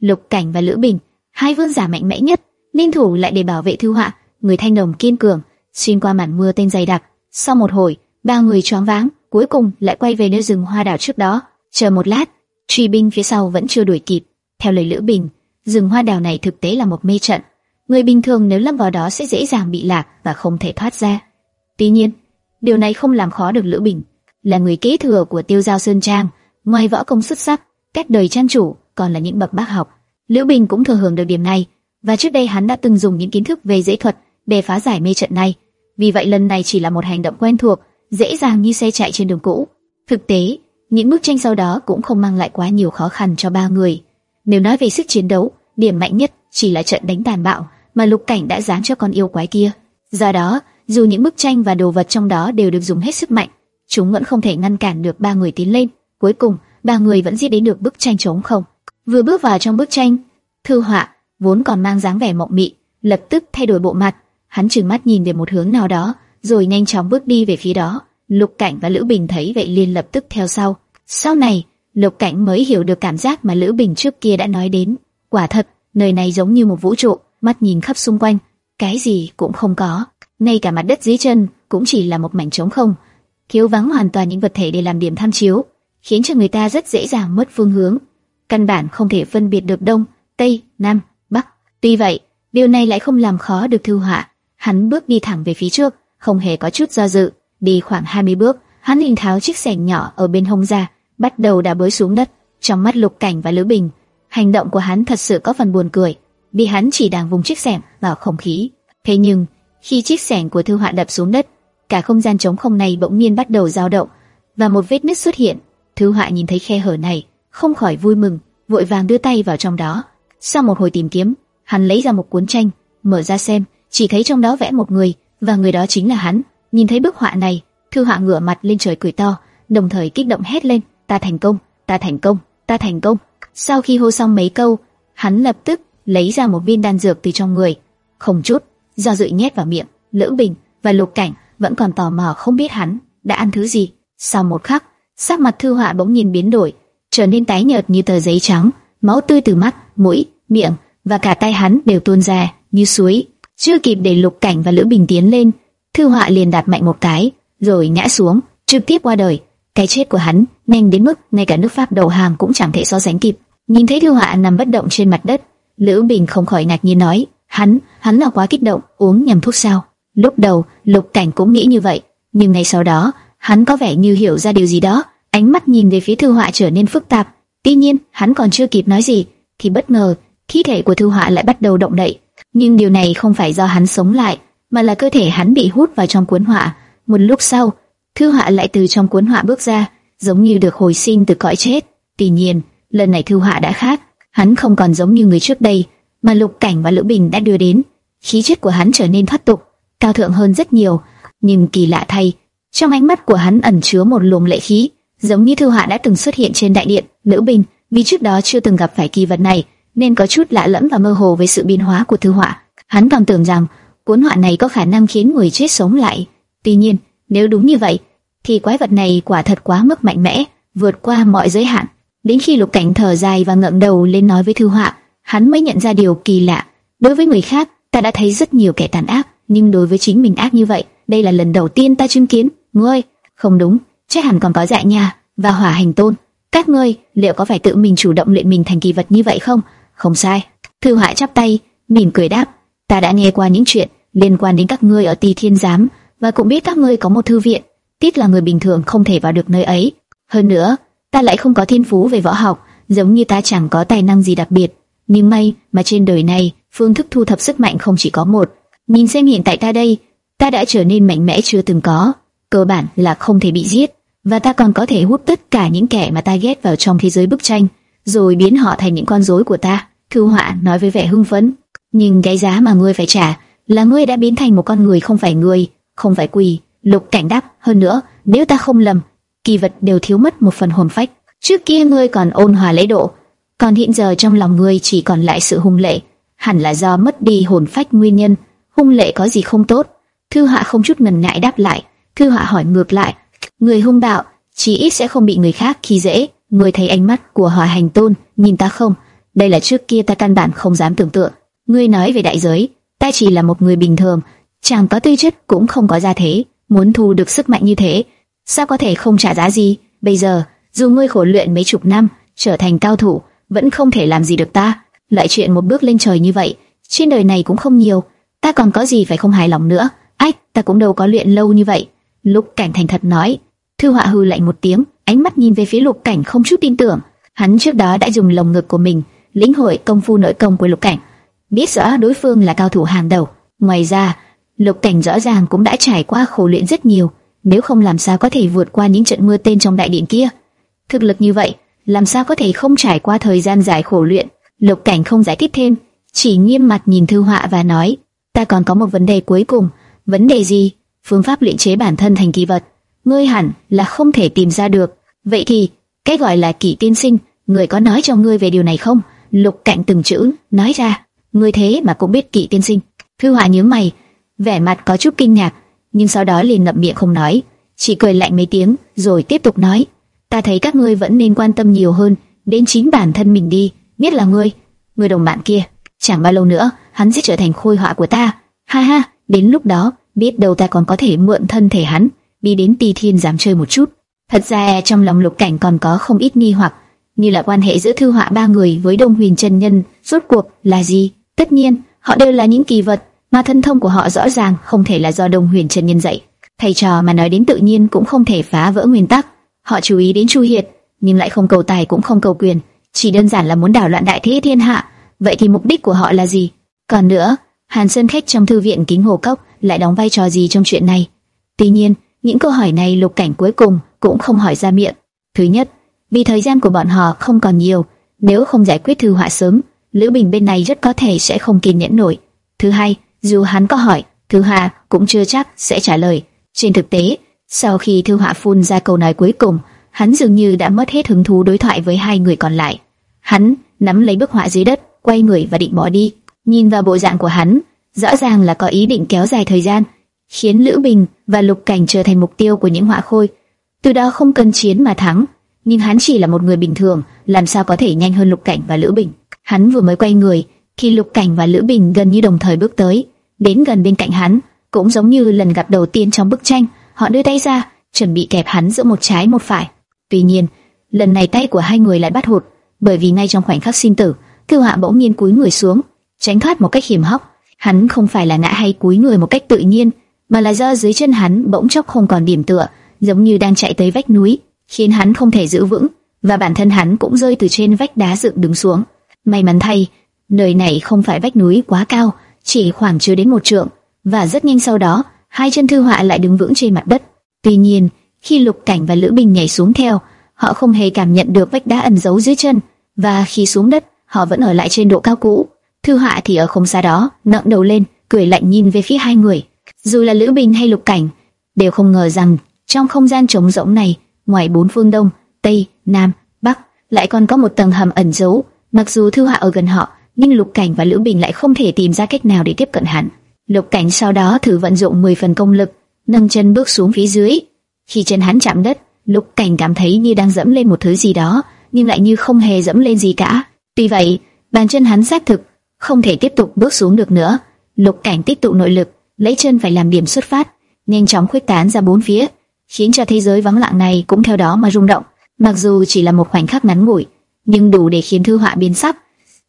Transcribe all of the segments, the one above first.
Lục Cảnh và Lữ Bình, hai vương giả mạnh mẽ nhất, liên thủ lại để bảo vệ Thư Họa, người thanh đồng kiên cường, xuyên qua màn mưa tên dày đặc. Sau một hồi, ba người choáng váng, cuối cùng lại quay về nơi rừng hoa đảo trước đó. Chờ một lát, truy binh phía sau vẫn chưa đuổi kịp. Theo lời Lữ Bình, rừng hoa đảo này thực tế là một mê trận. Người bình thường nếu lâm vào đó sẽ dễ dàng bị lạc và không thể thoát ra. Tuy nhiên, điều này không làm khó được Lữ Bình, là người kế thừa của Tiêu Giao Sơn Trang, ngoài võ công xuất sắc, cách đời trang chủ còn là những bậc bác học. liễu Bình cũng thừa hưởng được điểm này, và trước đây hắn đã từng dùng những kiến thức về dễ thuật để phá giải mê trận này. Vì vậy lần này chỉ là một hành động quen thuộc, dễ dàng như xe chạy trên đường cũ. Thực tế, những bức tranh sau đó cũng không mang lại quá nhiều khó khăn cho ba người. Nếu nói về sức chiến đấu, điểm mạnh nhất chỉ là trận đánh tàn bạo mà Lục Cảnh đã dán cho con yêu quái kia. Do đó, dù những bức tranh và đồ vật trong đó đều được dùng hết sức mạnh, chúng vẫn không thể ngăn cản được ba người tiến lên. Cuối cùng, ba người vẫn giết đến được bức tranh trống không. Vừa bước vào trong bức tranh, thư họa vốn còn mang dáng vẻ mộng mị, lập tức thay đổi bộ mặt, hắn trừng mắt nhìn về một hướng nào đó, rồi nhanh chóng bước đi về phía đó. Lục Cảnh và Lữ Bình thấy vậy liền lập tức theo sau. Sau này, Lục Cảnh mới hiểu được cảm giác mà Lữ Bình trước kia đã nói đến. Quả thật, nơi này giống như một vũ trụ, mắt nhìn khắp xung quanh, cái gì cũng không có, ngay cả mặt đất dưới chân cũng chỉ là một mảnh trống không, thiếu vắng hoàn toàn những vật thể để làm điểm tham chiếu, khiến cho người ta rất dễ dàng mất phương hướng, căn bản không thể phân biệt được đông, tây, nam, bắc. Tuy vậy, điều này lại không làm khó được Thư Họa, hắn bước đi thẳng về phía trước, không hề có chút do dự, đi khoảng 20 bước, hắn liền tháo chiếc xẻng nhỏ ở bên hông ra, bắt đầu đá bới xuống đất. Trong mắt Lục Cảnh và Lữ Bình, hành động của hắn thật sự có phần buồn cười, vì hắn chỉ đang vùng chiếc xẻng vào không khí. Thế nhưng, khi chiếc xẻng của Thư Họa đập xuống đất, cả không gian trống không này bỗng nhiên bắt đầu dao động, và một vết nứt xuất hiện. Thư Họa nhìn thấy khe hở này, không khỏi vui mừng, vội vàng đưa tay vào trong đó. Sau một hồi tìm kiếm, hắn lấy ra một cuốn tranh, mở ra xem, chỉ thấy trong đó vẽ một người, và người đó chính là hắn. Nhìn thấy bức họa này, Thư Họa ngửa mặt lên trời cười to, đồng thời kích động hét lên: "Ta thành công, ta thành công, ta thành công!" Sau khi hô xong mấy câu, hắn lập tức lấy ra một viên đan dược từ trong người, không chút do dự nhét vào miệng. Lữ Bình và Lục Cảnh vẫn còn tò mò không biết hắn đã ăn thứ gì. Sau một khắc, sắc mặt Thư Họa bỗng nhiên biến đổi, trở nên tái nhợt như tờ giấy trắng, máu tươi từ mắt, mũi, miệng và cả tay hắn đều tuôn ra như suối. Chưa kịp để Lục Cảnh và Lữ Bình tiến lên, Thư Họa liền đạp mạnh một cái, rồi ngã xuống, trực tiếp qua đời. Cái chết của hắn nhanh đến mức ngay cả nước Pháp đầu hàng cũng chẳng thể so sánh kịp. Nhìn thấy Thư Họa nằm bất động trên mặt đất, Lữ Bình không khỏi ngạc nhiên nói: "Hắn, hắn là quá kích động, uống nhầm thuốc sao?" Lúc đầu, Lục Cảnh cũng nghĩ như vậy, nhưng ngay sau đó, hắn có vẻ như hiểu ra điều gì đó, ánh mắt nhìn về phía Thư Họa trở nên phức tạp. Tuy nhiên, hắn còn chưa kịp nói gì, thì bất ngờ, khí thể của Thư Họa lại bắt đầu động đậy. Nhưng điều này không phải do hắn sống lại, mà là cơ thể hắn bị hút vào trong cuốn họa. Một lúc sau, Thư Họa lại từ trong cuốn họa bước ra, giống như được hồi sinh từ cõi chết. Tuy nhiên, lần này Thư Họa đã khác, hắn không còn giống như người trước đây, mà Lục Cảnh và Lữ Bình đã đưa đến. Khí chất của hắn trở nên thoát tục, cao thượng hơn rất nhiều, nhưng kỳ lạ thay, trong ánh mắt của hắn ẩn chứa một luồng lệ khí, giống như Thư Họa đã từng xuất hiện trên đại điện. Lữ Bình, vì trước đó chưa từng gặp phải kỳ vật này, nên có chút lạ lẫm và mơ hồ với sự biến hóa của Thư Họa. Hắn còn tưởng rằng cuốn họa này có khả năng khiến người chết sống lại. Tuy nhiên, nếu đúng như vậy, thì quái vật này quả thật quá mức mạnh mẽ, vượt qua mọi giới hạn. Đến khi Lục Cảnh thở dài và ngẩng đầu lên nói với Thư Họa, hắn mới nhận ra điều kỳ lạ. Đối với người khác, ta đã thấy rất nhiều kẻ tàn ác, nhưng đối với chính mình ác như vậy, đây là lần đầu tiên ta chứng kiến. Ngươi, không đúng, chắc hẳn còn có dạ nha. Và Hỏa Hành Tôn, các ngươi liệu có phải tự mình chủ động luyện mình thành kỳ vật như vậy không? Không sai. Thư Họa chắp tay, mỉm cười đáp, ta đã nghe qua những chuyện liên quan đến các ngươi ở Tỳ Thiên Giám và cũng biết các ngươi có một thư viện. Tiếc là người bình thường không thể vào được nơi ấy. Hơn nữa, ta lại không có thiên phú về võ học, giống như ta chẳng có tài năng gì đặc biệt. Nhưng may mà trên đời này, phương thức thu thập sức mạnh không chỉ có một. Nhìn xem hiện tại ta đây, ta đã trở nên mạnh mẽ chưa từng có. Cơ bản là không thể bị giết, và ta còn có thể hút tất cả những kẻ mà ta ghét vào trong thế giới bức tranh, rồi biến họ thành những con rối của ta. Thư Họa nói với vẻ hưng phấn, nhưng cái giá mà ngươi phải trả là ngươi đã biến thành một con người không phải người, không phải quỷ. Lục Cảnh đáp, hơn nữa, nếu ta không lầm, kỳ vật đều thiếu mất một phần hồn phách. Trước kia ngươi còn ôn hòa lễ độ, còn hiện giờ trong lòng ngươi chỉ còn lại sự hung lệ, hẳn là do mất đi hồn phách nguyên nhân. Hung lệ có gì không tốt? Thư Họa không chút ngần ngại đáp lại. Thư Họa hỏi ngược lại, người hung bạo chí ít sẽ không bị người khác khi dễ. người thấy ánh mắt của Hỏa Hành Tôn nhìn ta không? Đây là trước kia ta căn bản không dám tưởng tượng. Ngươi nói về đại giới, ta chỉ là một người bình thường, chẳng có tư chất cũng không có gia thế, muốn thu được sức mạnh như thế, sao có thể không trả giá gì? Bây giờ, dù ngươi khổ luyện mấy chục năm, trở thành cao thủ, vẫn không thể làm gì được ta. Lại chuyện một bước lên trời như vậy, trên đời này cũng không nhiều, ta còn có gì phải không hài lòng nữa? Ách, ta cũng đâu có luyện lâu như vậy. lúc Cảnh thành thật nói. Thư Họa hừ lạnh một tiếng, ánh mắt nhìn về phía Lục Cảnh không chút tin tưởng. Hắn trước đó đã dùng lồng ngực của mình lĩnh hội công phu nội công của Lục Cảnh, biết rõ đối phương là cao thủ hàng đầu. Ngoài ra, Lục Cảnh rõ ràng cũng đã trải qua khổ luyện rất nhiều, nếu không làm sao có thể vượt qua những trận mưa tên trong đại điện kia. Thực lực như vậy, làm sao có thể không trải qua thời gian dài khổ luyện? Lục Cảnh không giải thích thêm, chỉ nghiêm mặt nhìn Thư Họa và nói: "Ta còn có một vấn đề cuối cùng." "Vấn đề gì?" "Phương pháp luyện chế bản thân thành kỳ vật." "Ngươi hẳn là không thể tìm ra được." "Vậy thì, cái gọi là kỷ tiên sinh, người có nói cho ngươi về điều này không?" Lục cạnh từng chữ nói ra, "Ngươi thế mà cũng biết kỷ tiên sinh?" Thư Họa nhớ mày, vẻ mặt có chút kinh ngạc, nhưng sau đó liền ngậm miệng không nói, chỉ cười lạnh mấy tiếng, rồi tiếp tục nói: "Ta thấy các ngươi vẫn nên quan tâm nhiều hơn đến chính bản thân mình đi, biết là ngươi, người đồng bạn kia, chẳng bao lâu nữa, hắn sẽ trở thành khôi họa của ta. Ha ha, đến lúc đó, biết đâu ta còn có thể mượn thân thể hắn, đi đến tì Thiên dám chơi một chút." Thật ra trong lòng Lục Cảnh còn có không ít nghi hoặc, như là quan hệ giữa thư họa ba người với Đông Huyền chân nhân, rốt cuộc là gì? Tất nhiên, họ đều là những kỳ vật, mà thân thông của họ rõ ràng không thể là do Đông Huyền chân nhân dạy. Thầy trò mà nói đến tự nhiên cũng không thể phá vỡ nguyên tắc. Họ chú ý đến Chu Hiệt, nhưng lại không cầu tài cũng không cầu quyền, chỉ đơn giản là muốn đảo loạn đại thế thiên hạ. Vậy thì mục đích của họ là gì? Còn nữa, Hàn Sơn khách trong thư viện Kính Hồ Cốc lại đóng vai trò gì trong chuyện này? Tuy nhiên, những câu hỏi này Lục Cảnh cuối cùng cũng không hỏi ra miệng. Thứ nhất, vì thời gian của bọn họ không còn nhiều, nếu không giải quyết thư họa sớm, Lữ Bình bên này rất có thể sẽ không kiên nhẫn nổi. Thứ hai, dù hắn có hỏi, Thư Họa cũng chưa chắc sẽ trả lời. Trên thực tế, sau khi Thư Họa phun ra câu nói cuối cùng, hắn dường như đã mất hết hứng thú đối thoại với hai người còn lại. Hắn nắm lấy bức họa dưới đất, quay người và định bỏ đi. Nhìn vào bộ dạng của hắn, rõ ràng là có ý định kéo dài thời gian, khiến Lữ Bình và Lục Cảnh trở thành mục tiêu của những họa khôi. Từ đó không cần chiến mà thắng, nhưng hắn chỉ là một người bình thường, làm sao có thể nhanh hơn Lục Cảnh và Lữ Bình. Hắn vừa mới quay người, khi Lục Cảnh và Lữ Bình gần như đồng thời bước tới, đến gần bên cạnh hắn, cũng giống như lần gặp đầu tiên trong bức tranh, họ đưa tay ra, chuẩn bị kẹp hắn giữa một trái một phải. Tuy nhiên, lần này tay của hai người lại bắt hụt, bởi vì ngay trong khoảnh khắc sinh tử, Cưu Hạ bỗng nhiên cúi người xuống, tránh thoát một cách hiểm hóc. Hắn không phải là ngã hay cúi người một cách tự nhiên, mà là do dưới chân hắn bỗng chốc không còn điểm tựa, giống như đang chạy tới vách núi, khiến hắn không thể giữ vững, và bản thân hắn cũng rơi từ trên vách đá dựng đứng xuống. May mắn thay, nơi này không phải vách núi quá cao, chỉ khoảng chưa đến một trượng, và rất nhanh sau đó, hai chân thư họa lại đứng vững trên mặt đất. Tuy nhiên, khi Lục Cảnh và Lữ Bình nhảy xuống theo, họ không hề cảm nhận được vách đá ẩn giấu dưới chân, và khi xuống đất, họ vẫn ở lại trên độ cao cũ. Thư họa thì ở không xa đó, ngẩng đầu lên, cười lạnh nhìn về phía hai người. Dù là Lữ Bình hay Lục Cảnh, đều không ngờ rằng trong không gian trống rỗng này, ngoài bốn phương đông, tây, nam, bắc, lại còn có một tầng hầm ẩn giấu. Mặc dù Thư họa ở gần họ, nhưng Lục Cảnh và Lữ Bình lại không thể tìm ra cách nào để tiếp cận hắn. Lục Cảnh sau đó thử vận dụng 10 phần công lực, nâng chân bước xuống phía dưới. Khi chân hắn chạm đất, Lục Cảnh cảm thấy như đang dẫm lên một thứ gì đó, nhưng lại như không hề dẫm lên gì cả. Tuy vậy, bàn chân hắn xác thực không thể tiếp tục bước xuống được nữa. Lục Cảnh tích tụ nội lực, lấy chân phải làm điểm xuất phát, nhanh chóng khuếch tán ra bốn phía, khiến cho thế giới vắng lặng này cũng theo đó mà rung động. Mặc dù chỉ là một khoảnh khắc ngắn ngủi, nhưng đủ để khiến thư họa biến sắc.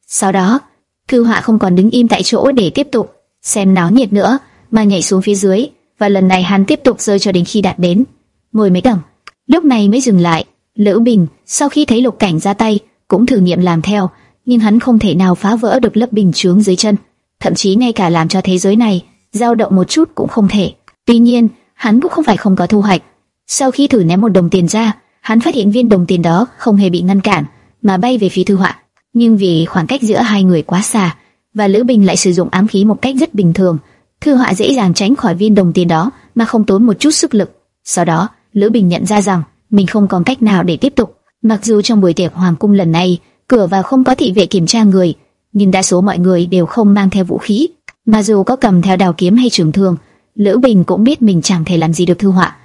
Sau đó, Thư Họa không còn đứng im tại chỗ để tiếp tục xem náo nhiệt nữa, mà nhảy xuống phía dưới, và lần này hắn tiếp tục rơi cho đến khi đạt đến mười mấy tầng. Lúc này mới dừng lại. Lữ Bình sau khi thấy Lục Cảnh ra tay, cũng thử nghiệm làm theo, nhưng hắn không thể nào phá vỡ được lớp bình chướng dưới chân, thậm chí ngay cả làm cho thế giới này dao động một chút cũng không thể. Tuy nhiên, hắn cũng không phải không có thu hoạch. Sau khi thử ném một đồng tiền ra, hắn phát hiện viên đồng tiền đó không hề bị ngăn cản, mà bay về phía Thư Họa nhưng vì khoảng cách giữa hai người quá xa và Lữ Bình lại sử dụng ám khí một cách rất bình thường, Thư Họa dễ dàng tránh khỏi viên đồng tiền đó mà không tốn một chút sức lực. Sau đó, Lữ Bình nhận ra rằng mình không còn cách nào để tiếp tục. Mặc dù trong buổi tiệc hoàng cung lần này, cửa vào không có thị vệ kiểm tra người, nhưng đa số mọi người đều không mang theo vũ khí, mà dù có cầm theo đào kiếm hay trường thương, Lữ Bình cũng biết mình chẳng thể làm gì được Thư Họa,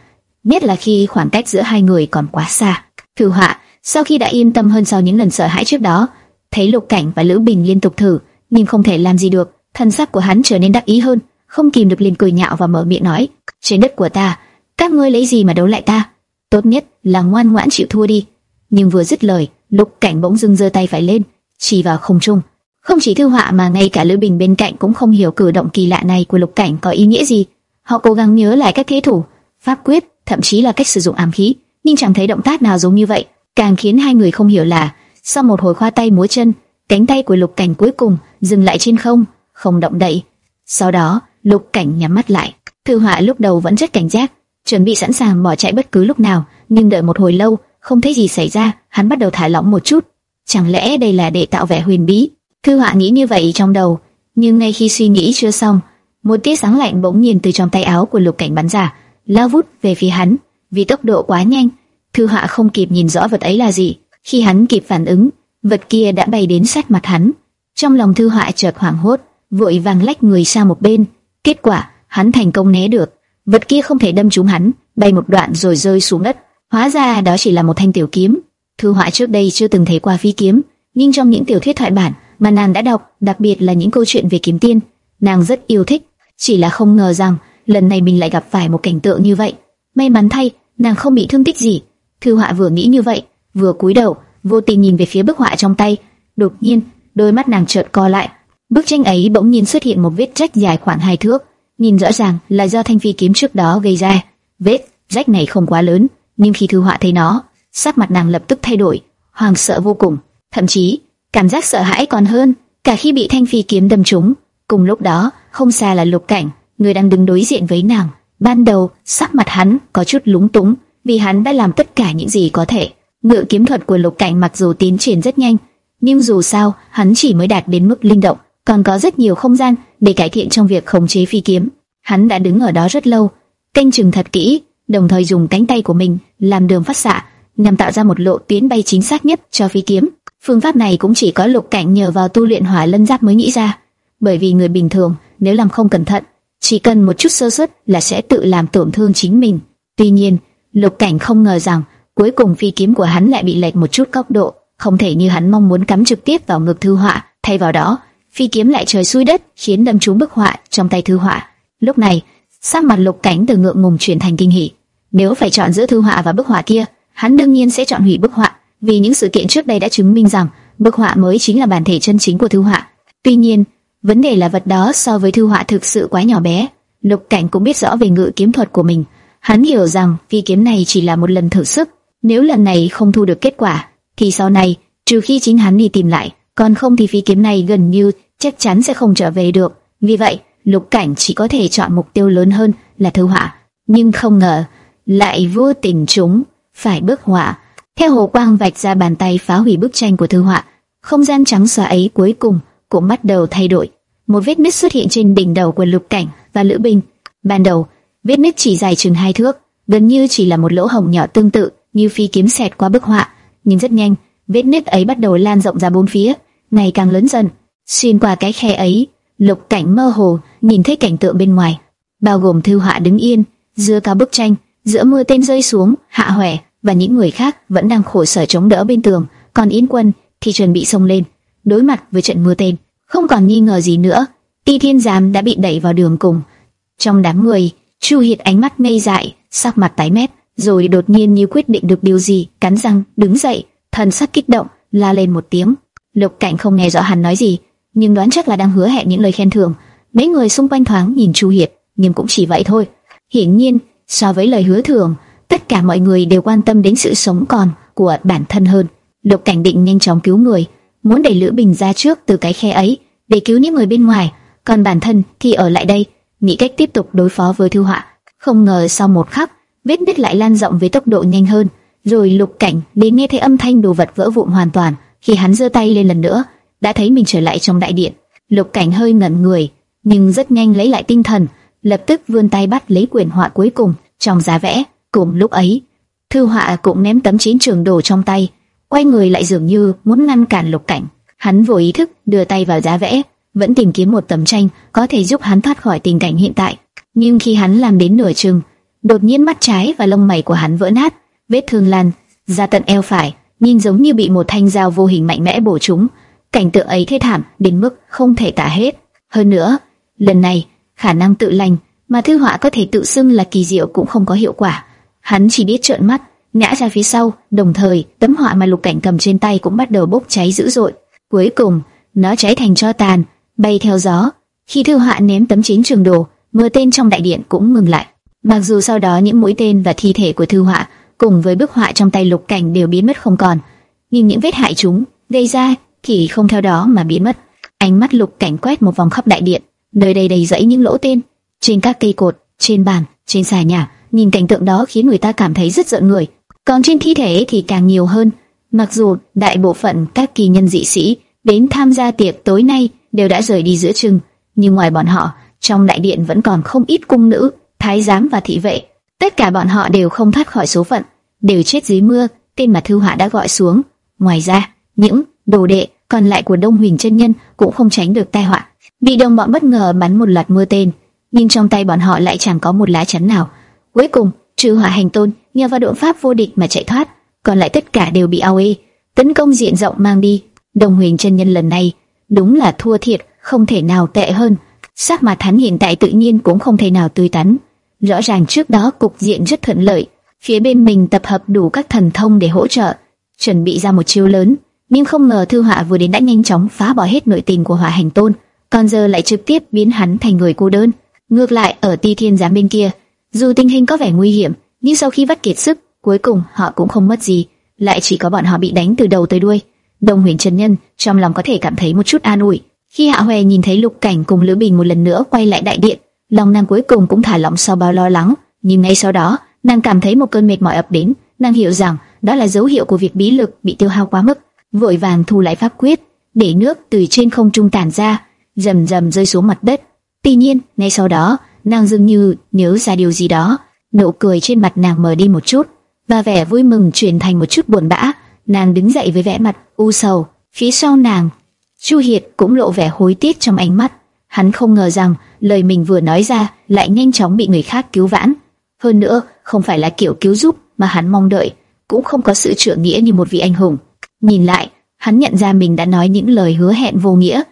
nhất là khi khoảng cách giữa hai người còn quá xa. Thư Họa, sau khi đã yên tâm hơn sau những lần sợ hãi trước đó, thấy Lục Cảnh và Lữ Bình liên tục thử, nhưng không thể làm gì được, thân sắc của hắn trở nên đắc ý hơn, không kìm được liền cười nhạo và mở miệng nói: "Trên đất của ta, các ngươi lấy gì mà đấu lại ta? Tốt nhất là ngoan ngoãn chịu thua đi." Nhưng vừa dứt lời, Lục Cảnh bỗng dưng giơ tay phải lên, chỉ vào không trung. Không chỉ Thư Họa mà ngay cả Lữ Bình bên cạnh cũng không hiểu cử động kỳ lạ này của Lục Cảnh có ý nghĩa gì. Họ cố gắng nhớ lại các thế thủ, pháp quyết, thậm chí là cách sử dụng ám khí, nhưng chẳng thấy động tác nào giống như vậy. Càng khiến hai người không hiểu là, sau một hồi khoa tay múa chân, cánh tay của Lục Cảnh cuối cùng dừng lại trên không, không động đậy. Sau đó, Lục Cảnh nhắm mắt lại. Thư Họa lúc đầu vẫn rất cảnh giác, chuẩn bị sẵn sàng bỏ chạy bất cứ lúc nào, nhưng đợi một hồi lâu, không thấy gì xảy ra, hắn bắt đầu thả lỏng một chút. Chẳng lẽ đây là để tạo vẻ huyền bí? Thư Họa nghĩ như vậy trong đầu, nhưng ngay khi suy nghĩ chưa xong, một tia sáng lạnh bỗng nhiên từ trong tay áo của Lục Cảnh bắn ra, lao vút về phía hắn. Vì tốc độ quá nhanh, Thư Họa không kịp nhìn rõ vật ấy là gì. Khi hắn kịp phản ứng, vật kia đã bay đến sát mặt hắn. Trong lòng Thư Họa chợt hoảng hốt, vội vàng lách người sang một bên. Kết quả, hắn thành công né được. Vật kia không thể đâm trúng hắn, bay một đoạn rồi rơi xuống đất. Hóa ra đó chỉ là một thanh tiểu kiếm. Thư Họa trước đây chưa từng thấy qua phi kiếm, nhưng trong những tiểu thuyết thoại bản mà nàng đã đọc, đặc biệt là những câu chuyện về kiếm tiên, nàng rất yêu thích. Chỉ là không ngờ rằng lần này mình lại gặp phải một cảnh tượng như vậy. May mắn thay, nàng không bị thương tích gì. Thư Họa vừa nghĩ như vậy, vừa cúi đầu, vô tình nhìn về phía bức họa trong tay. Đột nhiên, đôi mắt nàng chợt co lại. Bức tranh ấy bỗng nhiên xuất hiện một vết rách dài khoảng hai thước, nhìn rõ ràng là do thanh phi kiếm trước đó gây ra. Vết rách này không quá lớn, nhưng khi Thư Họa thấy nó, sắc mặt nàng lập tức thay đổi, hoàng sợ vô cùng, thậm chí cảm giác sợ hãi còn hơn cả khi bị thanh phi kiếm đâm trúng. Cùng lúc đó, không xa là Lục Cảnh, người đang đứng đối diện với nàng. Ban đầu, sắc mặt hắn có chút lúng túng, vì hắn đã làm tất cả những gì có thể. Ngự kiếm thuật của Lục Cảnh mặc dù tiến triển rất nhanh, nhưng dù sao, hắn chỉ mới đạt đến mức linh động, còn có rất nhiều không gian để cải thiện trong việc khống chế phi kiếm. Hắn đã đứng ở đó rất lâu, canh chừng thật kỹ, đồng thời dùng cánh tay của mình làm đường phát xạ, nhằm tạo ra một lộ tuyến bay chính xác nhất cho phi kiếm. Phương pháp này cũng chỉ có Lục Cảnh nhờ vào tu luyện hỏa lân giáp mới nghĩ ra, bởi vì người bình thường nếu làm không cẩn thận, chỉ cần một chút sơ suất là sẽ tự làm tổn thương chính mình. Tuy nhiên, Lục Cảnh không ngờ rằng cuối cùng phi kiếm của hắn lại bị lệch một chút góc độ, không thể như hắn mong muốn cắm trực tiếp vào ngực thư họa, thay vào đó, phi kiếm lại trời xuôi đất, khiến đâm trúng bức họa trong tay thư họa. Lúc này, sắc mặt Lục Cảnh từ ngượng ngùng chuyển thành kinh hỉ. Nếu phải chọn giữa thư họa và bức họa kia, hắn đương nhiên sẽ chọn hủy bức họa, vì những sự kiện trước đây đã chứng minh rằng bức họa mới chính là bản thể chân chính của thư họa. Tuy nhiên, vấn đề là vật đó so với thư họa thực sự quá nhỏ bé. Lục Cảnh cũng biết rõ về ngự kiếm thuật của mình, hắn hiểu rằng phi kiếm này chỉ là một lần thử sức, nếu lần này không thu được kết quả, thì sau này, trừ khi chính hắn đi tìm lại, còn không thì phi kiếm này gần như chắc chắn sẽ không trở về được. Vì vậy, Lục Cảnh chỉ có thể chọn mục tiêu lớn hơn là thư họa, nhưng không ngờ lại vô tình trúng phải bức họa. Theo hồ quang vạch ra bàn tay phá hủy bức tranh của thư họa, không gian trắng xóa ấy cuối cùng cũng bắt đầu thay đổi. Một vết nứt xuất hiện trên đỉnh đầu của Lục Cảnh và Lữ Bình. Ban đầu, vết nứt chỉ dài chừng hai thước, gần như chỉ là một lỗ hổng nhỏ tương tự như phi kiếm xẹt qua bức họa, nhưng rất nhanh, vết nứt ấy bắt đầu lan rộng ra bốn phía, ngày càng lớn dần. Xuyên qua cái khe ấy, Lục Cảnh mơ hồ nhìn thấy cảnh tượng bên ngoài, bao gồm thư họa đứng yên giữa cả bức tranh, giữa mưa tên rơi xuống, hạ hoè và những người khác vẫn đang khổ sở chống đỡ bên tường, còn Yến Quân thì chuẩn bị xông lên, đối mặt với trận mưa tên. Không còn nghi ngờ gì nữa, Ti Thiên Giám đã bị đẩy vào đường cùng. Trong đám người, Chu Hiệt ánh mắt ngây dại, sắc mặt tái mét, rồi đột nhiên như quyết định được điều gì, cắn răng đứng dậy, thần sắc kích động, la lên một tiếng. Lục Cảnh không nghe rõ hắn nói gì, nhưng đoán chắc là đang hứa hẹn những lời khen thưởng. Mấy người xung quanh thoáng nhìn Chu Hiệt, nhưng cũng chỉ vậy thôi. Hiển nhiên, so với lời hứa thưởng, tất cả mọi người đều quan tâm đến sự sống còn của bản thân hơn. Lục Cảnh định nhanh chóng cứu người, muốn đẩy Lữ Bình ra trước từ cái khe ấy để cứu những người bên ngoài, còn bản thân thì ở lại đây, nghĩ cách tiếp tục đối phó với Thư Họa. Không ngờ sau một khắc, vết nứt lại lan rộng với tốc độ nhanh hơn, rồi Lục Cảnh liền nghe thấy âm thanh đồ vật vỡ vụn hoàn toàn. Khi hắn giơ tay lên lần nữa, đã thấy mình trở lại trong đại điện. Lục Cảnh hơi ngẩn người, nhưng rất nhanh lấy lại tinh thần, lập tức vươn tay bắt lấy quyển họa cuối cùng trong giá vẽ. Cùng lúc ấy, Thư Họa cũng ném tấm chiến trường đồ trong tay, quay người lại dường như muốn ngăn cản Lục Cảnh. Hắn vô ý thức đưa tay vào giá vẽ, vẫn tìm kiếm một tấm tranh có thể giúp hắn thoát khỏi tình cảnh hiện tại. Nhưng khi hắn làm đến nửa chừng, đột nhiên mắt trái và lông mày của hắn vỡ nát, vết thương lan ra tận eo phải, nhìn giống như bị một thanh dao vô hình mạnh mẽ bổ trúng. cảnh tượng ấy thê thảm đến mức không thể tả hết. Hơn nữa, lần này khả năng tự lành mà thư họa có thể tự xưng là kỳ diệu cũng không có hiệu quả. Hắn chỉ biết trợn mắt, ngã ra phía sau, đồng thời tấm họa mà lục cảnh cầm trên tay cũng bắt đầu bốc cháy dữ dội. Cuối cùng, nó cháy thành tro tàn, bay theo gió. Khi thư họa ném tấm chiến trường đồ, mưa tên trong đại điện cũng ngừng lại. Mặc dù sau đó những mũi tên và thi thể của thư họa cùng với bức họa trong tay lục cảnh đều biến mất không còn, nhưng những vết hại chúng gây ra thì không theo đó mà biến mất. Ánh mắt lục cảnh quét một vòng khắp đại điện, nơi đây đầy rẫy những lỗ tên trên các cây cột, trên bàn, trên xà nhà. Nhìn cảnh tượng đó khiến người ta cảm thấy rất giận người. Còn trên thi thể thì càng nhiều hơn. Mặc dù đại bộ phận các kỳ nhân dị sĩ đến tham gia tiệc tối nay đều đã rời đi giữa chừng, nhưng ngoài bọn họ, trong đại điện vẫn còn không ít cung nữ, thái giám và thị vệ. Tất cả bọn họ đều không thoát khỏi số phận, đều chết dưới mưa, tên mà thư họa đã gọi xuống. Ngoài ra, những đồ đệ còn lại của Đông Huỳnh chân nhân cũng không tránh được tai họa, bị đồng bọn bất ngờ bắn một loạt mưa tên, nhưng trong tay bọn họ lại chẳng có một lá chắn nào. Cuối cùng, trừ hỏa hành tôn nhờ vào độ pháp vô địch mà chạy thoát, còn lại tất cả đều bị ao ê tấn công diện rộng mang đi. Đồng huyền chân nhân lần này đúng là thua thiệt, không thể nào tệ hơn. Sắc mặt hắn hiện tại tự nhiên cũng không thể nào tươi tắn. Rõ ràng trước đó cục diện rất thuận lợi, phía bên mình tập hợp đủ các thần thông để hỗ trợ, chuẩn bị ra một chiêu lớn, nhưng không ngờ thư họa vừa đến đã nhanh chóng phá bỏ hết nội tình của hỏa hành tôn, còn giờ lại trực tiếp biến hắn thành người cô đơn. Ngược lại ở Ti Thiên giám bên kia, dù tình hình có vẻ nguy hiểm, nhưng sau khi vắt kiệt sức, cuối cùng họ cũng không mất gì, lại chỉ có bọn họ bị đánh từ đầu tới đuôi. Đông Huyền Trần Nhân trong lòng có thể cảm thấy một chút an ủi. Khi Hạ Hoè nhìn thấy Lục Cảnh cùng Lữ Bình một lần nữa quay lại đại điện, lòng nàng cuối cùng cũng thả lỏng sau bao lo lắng. Nhưng ngay sau đó, nàng cảm thấy một cơn mệt mỏi ập đến. Nàng hiểu rằng đó là dấu hiệu của việc bí lực bị tiêu hao quá mức, vội vàng thu lại pháp quyết, để nước từ trên không trung tản ra, rầm rầm rơi xuống mặt đất. Tuy nhiên, ngay sau đó, nàng dường như nhớ ra điều gì đó, nụ cười trên mặt nàng mờ đi một chút, và vẻ vui mừng chuyển thành một chút buồn bã. Nàng đứng dậy với vẻ mặt u sầu. Phía sau nàng, Chu Hiệt cũng lộ vẻ hối tiếc trong ánh mắt. Hắn không ngờ rằng lời mình vừa nói ra lại nhanh chóng bị người khác cứu vãn. Hơn nữa, không phải là kiểu cứu giúp mà hắn mong đợi, cũng không có sự trượng nghĩa như một vị anh hùng. Nhìn lại, hắn nhận ra mình đã nói những lời hứa hẹn vô nghĩa,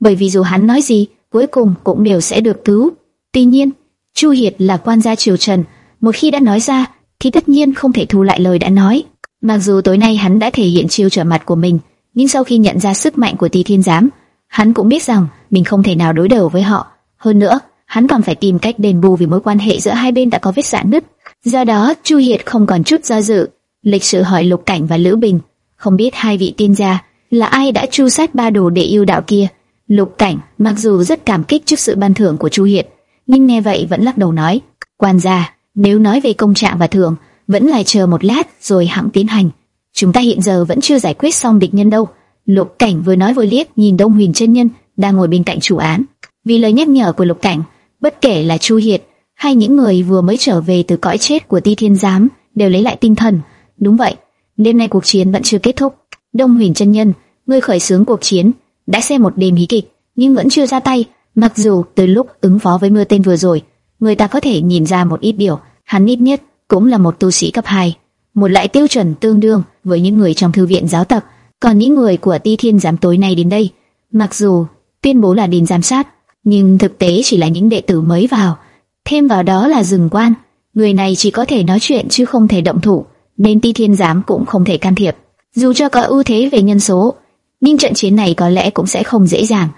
bởi vì dù hắn nói gì, cuối cùng cũng đều sẽ được cứu. Tuy nhiên, Chu Hiệt là quan gia triều Trần, một khi đã nói ra thì tất nhiên không thể thu lại lời đã nói. Mặc dù tối nay hắn đã thể hiện chiêu trở mặt của mình, nhưng sau khi nhận ra sức mạnh của Ti Thiên Giám, hắn cũng biết rằng mình không thể nào đối đầu với họ. Hơn nữa, hắn còn phải tìm cách đền bù vì mối quan hệ giữa hai bên đã có vết rạn nứt. Do đó, Chu Hiệt không còn chút do dự, lịch sự hỏi Lục Cảnh và Lữ Bình, không biết hai vị tiên gia là ai đã chu sát ba đồ để yêu đạo kia. Lục Cảnh mặc dù rất cảm kích trước sự ban thưởng của Chu Hiệt, nhưng nghe vậy vẫn lắc đầu nói, quan gia, nếu nói về công trạng và thưởng, vẫn là chờ một lát rồi hãng tiến hành. Chúng ta hiện giờ vẫn chưa giải quyết xong địch nhân đâu. Lục Cảnh vừa nói vừa liếc nhìn Đông Huyền chân nhân đang ngồi bên cạnh chủ án. Vì lời nhắc nhở của Lục Cảnh, bất kể là Chu Hiệt hay những người vừa mới trở về từ cõi chết của Ti Thiên Giám đều lấy lại tinh thần. Đúng vậy, đêm nay cuộc chiến vẫn chưa kết thúc. Đông Huyền chân nhân, ngươi khởi xướng cuộc chiến, đã xem một đêm hí kịch, nhưng vẫn chưa ra tay. Mặc dù từ lúc ứng phó với mưa tên vừa rồi, người ta có thể nhìn ra một ít điều, hắn ít nhất cũng là một tu sĩ cấp 2, một loại tiêu chuẩn tương đương với những người trong thư viện giáo tập. Còn những người của Ti Thiên giám tối nay đến đây, mặc dù tuyên bố là đến giám sát, nhưng thực tế chỉ là những đệ tử mới vào. Thêm vào đó là rừng quan, người này chỉ có thể nói chuyện chứ không thể động thủ, nên Ti Thiên giám cũng không thể can thiệp. Dù cho có ưu thế về nhân số, nhưng trận chiến này có lẽ cũng sẽ không dễ dàng.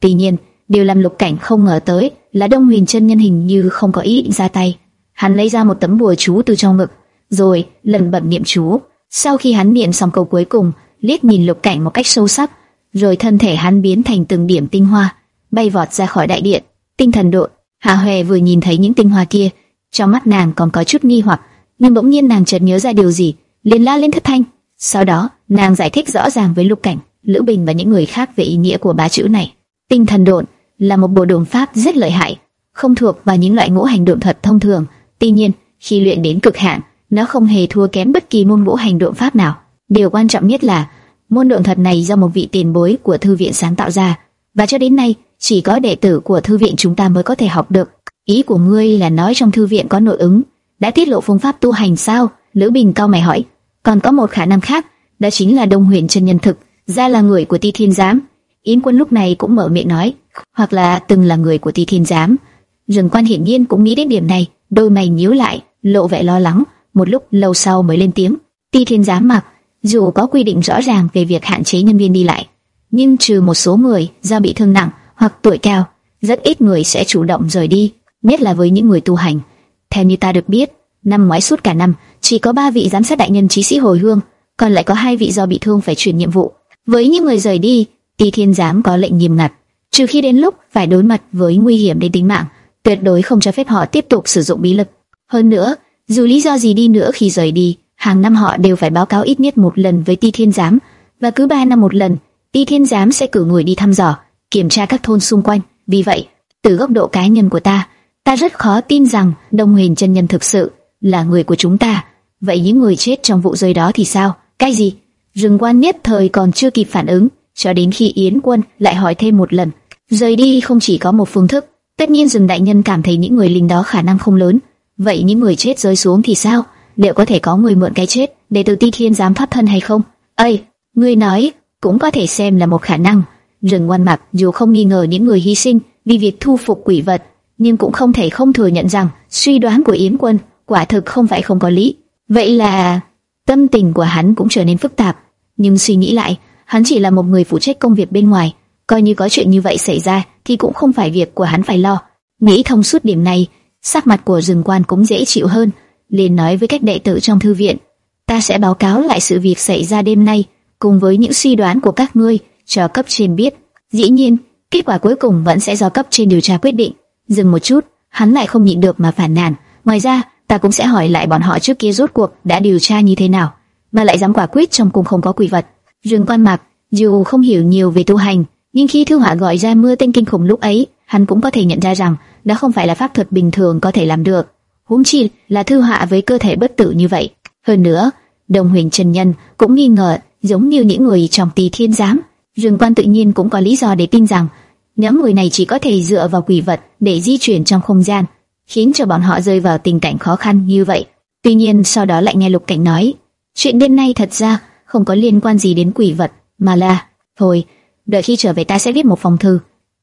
Tuy nhiên, điều làm Lục Cảnh không ngờ tới là Đông Huyền chân nhân hình như không có ý định ra tay. Hắn lấy ra một tấm bùa chú từ trong ngực, rồi lần bẩm niệm chú. Sau khi hắn niệm xong câu cuối cùng, liếc nhìn Lục Cảnh một cách sâu sắc, rồi thân thể hắn biến thành từng điểm tinh hoa, bay vọt ra khỏi đại điện. Tinh thần độ, Hà Huệ vừa nhìn thấy những tinh hoa kia, trong mắt nàng còn có chút nghi hoặc, nhưng bỗng nhiên nàng chợt nhớ ra điều gì, liền la lên thất thanh. Sau đó, nàng giải thích rõ ràng với Lục Cảnh, Lữ Bình và những người khác về ý nghĩa của ba chữ này. Tinh thần độn là một bộ đồn pháp rất lợi hại, không thuộc vào những loại ngũ hành độn thuật thông thường. Tuy nhiên, khi luyện đến cực hạn, nó không hề thua kém bất kỳ môn ngũ hành độn pháp nào. Điều quan trọng nhất là môn độn thuật này do một vị tiền bối của thư viện sáng tạo ra, và cho đến nay chỉ có đệ tử của thư viện chúng ta mới có thể học được. Ý của ngươi là nói trong thư viện có nội ứng, đã tiết lộ phương pháp tu hành sao? Lữ Bình cao mày hỏi. Còn có một khả năng khác, đó chính là Đông Huyền chân nhân thực ra là người của Ti Thiên Giám. Yến Quân lúc này cũng mở miệng nói, hoặc là từng là người của Ti Thiên Giám. Dừng Quan hiển nhiên cũng nghĩ đến điểm này, đôi mày nhíu lại, lộ vẻ lo lắng. Một lúc lâu sau mới lên tiếng, Ti Thiên Giám mặc dù có quy định rõ ràng về việc hạn chế nhân viên đi lại, nhưng trừ một số người do bị thương nặng hoặc tuổi cao, rất ít người sẽ chủ động rời đi, nhất là với những người tu hành. Theo như ta được biết, năm ngoái suốt cả năm chỉ có ba vị giám sát đại nhân trí sĩ hồi hương, còn lại có hai vị do bị thương phải chuyển nhiệm vụ. Với những người rời đi, Ti Thiên giám có lệnh nghiêm ngặt, trừ khi đến lúc phải đối mặt với nguy hiểm đến tính mạng, tuyệt đối không cho phép họ tiếp tục sử dụng bí lực. Hơn nữa, dù lý do gì đi nữa khi rời đi, hàng năm họ đều phải báo cáo ít nhất một lần với Ti Thiên giám, và cứ ba năm một lần, Ti Thiên giám sẽ cử người đi thăm dò, kiểm tra các thôn xung quanh. Vì vậy, từ góc độ cá nhân của ta, ta rất khó tin rằng Đông Huyền chân nhân thực sự là người của chúng ta. Vậy những người chết trong vụ rơi đó thì sao? Cái gì? Rừng Quan nhất thời còn chưa kịp phản ứng, cho đến khi Yến Quân lại hỏi thêm một lần. Rời đi không chỉ có một phương thức, tất nhiên rừng đại nhân cảm thấy những người lính đó khả năng không lớn. Vậy những người chết rơi xuống thì sao? Liệu có thể có người mượn cái chết để từ Ti Thiên dám thoát thân hay không? Ây, ngươi nói cũng có thể xem là một khả năng. Rừng Quan Mặc dù không nghi ngờ những người hy sinh vì việc thu phục quỷ vật, nhưng cũng không thể không thừa nhận rằng suy đoán của Yến Quân quả thực không phải không có lý. Vậy là tâm tình của hắn cũng trở nên phức tạp, nhưng suy nghĩ lại, hắn chỉ là một người phụ trách công việc bên ngoài, coi như có chuyện như vậy xảy ra thì cũng không phải việc của hắn phải lo. Nghĩ thông suốt điểm này, sắc mặt của rừng quan cũng dễ chịu hơn, liền nói với các đệ tử trong thư viện, ta sẽ báo cáo lại sự việc xảy ra đêm nay, cùng với những suy đoán của các ngươi cho cấp trên biết. Dĩ nhiên, kết quả cuối cùng vẫn sẽ do cấp trên điều tra quyết định. Dừng một chút, hắn lại không nhịn được mà phản nàn. Ngoài ra, ta cũng sẽ hỏi lại bọn họ trước kia rốt cuộc đã điều tra như thế nào, mà lại dám quả quyết trong cùng không có quỷ vật. Dương Quan Mạc dù không hiểu nhiều về tu hành, nhưng khi Thư Họa gọi ra mưa tên kinh khủng lúc ấy, hắn cũng có thể nhận ra rằng đó không phải là pháp thuật bình thường có thể làm được. Huống chi là Thư Họa với cơ thể bất tử như vậy. Hơn nữa, Đồng Huyền Trần Nhân cũng nghi ngờ, giống như những người trong Tỳ Thiên Giám, rừng Quan tự nhiên cũng có lý do để tin rằng nhóm người này chỉ có thể dựa vào quỷ vật để di chuyển trong không gian, khiến cho bọn họ rơi vào tình cảnh khó khăn như vậy. Tuy nhiên sau đó lại nghe Lục Cảnh nói, chuyện đêm nay thật ra không có liên quan gì đến quỷ vật, mà là, thôi, đợi khi trở về ta sẽ viết một phong thư,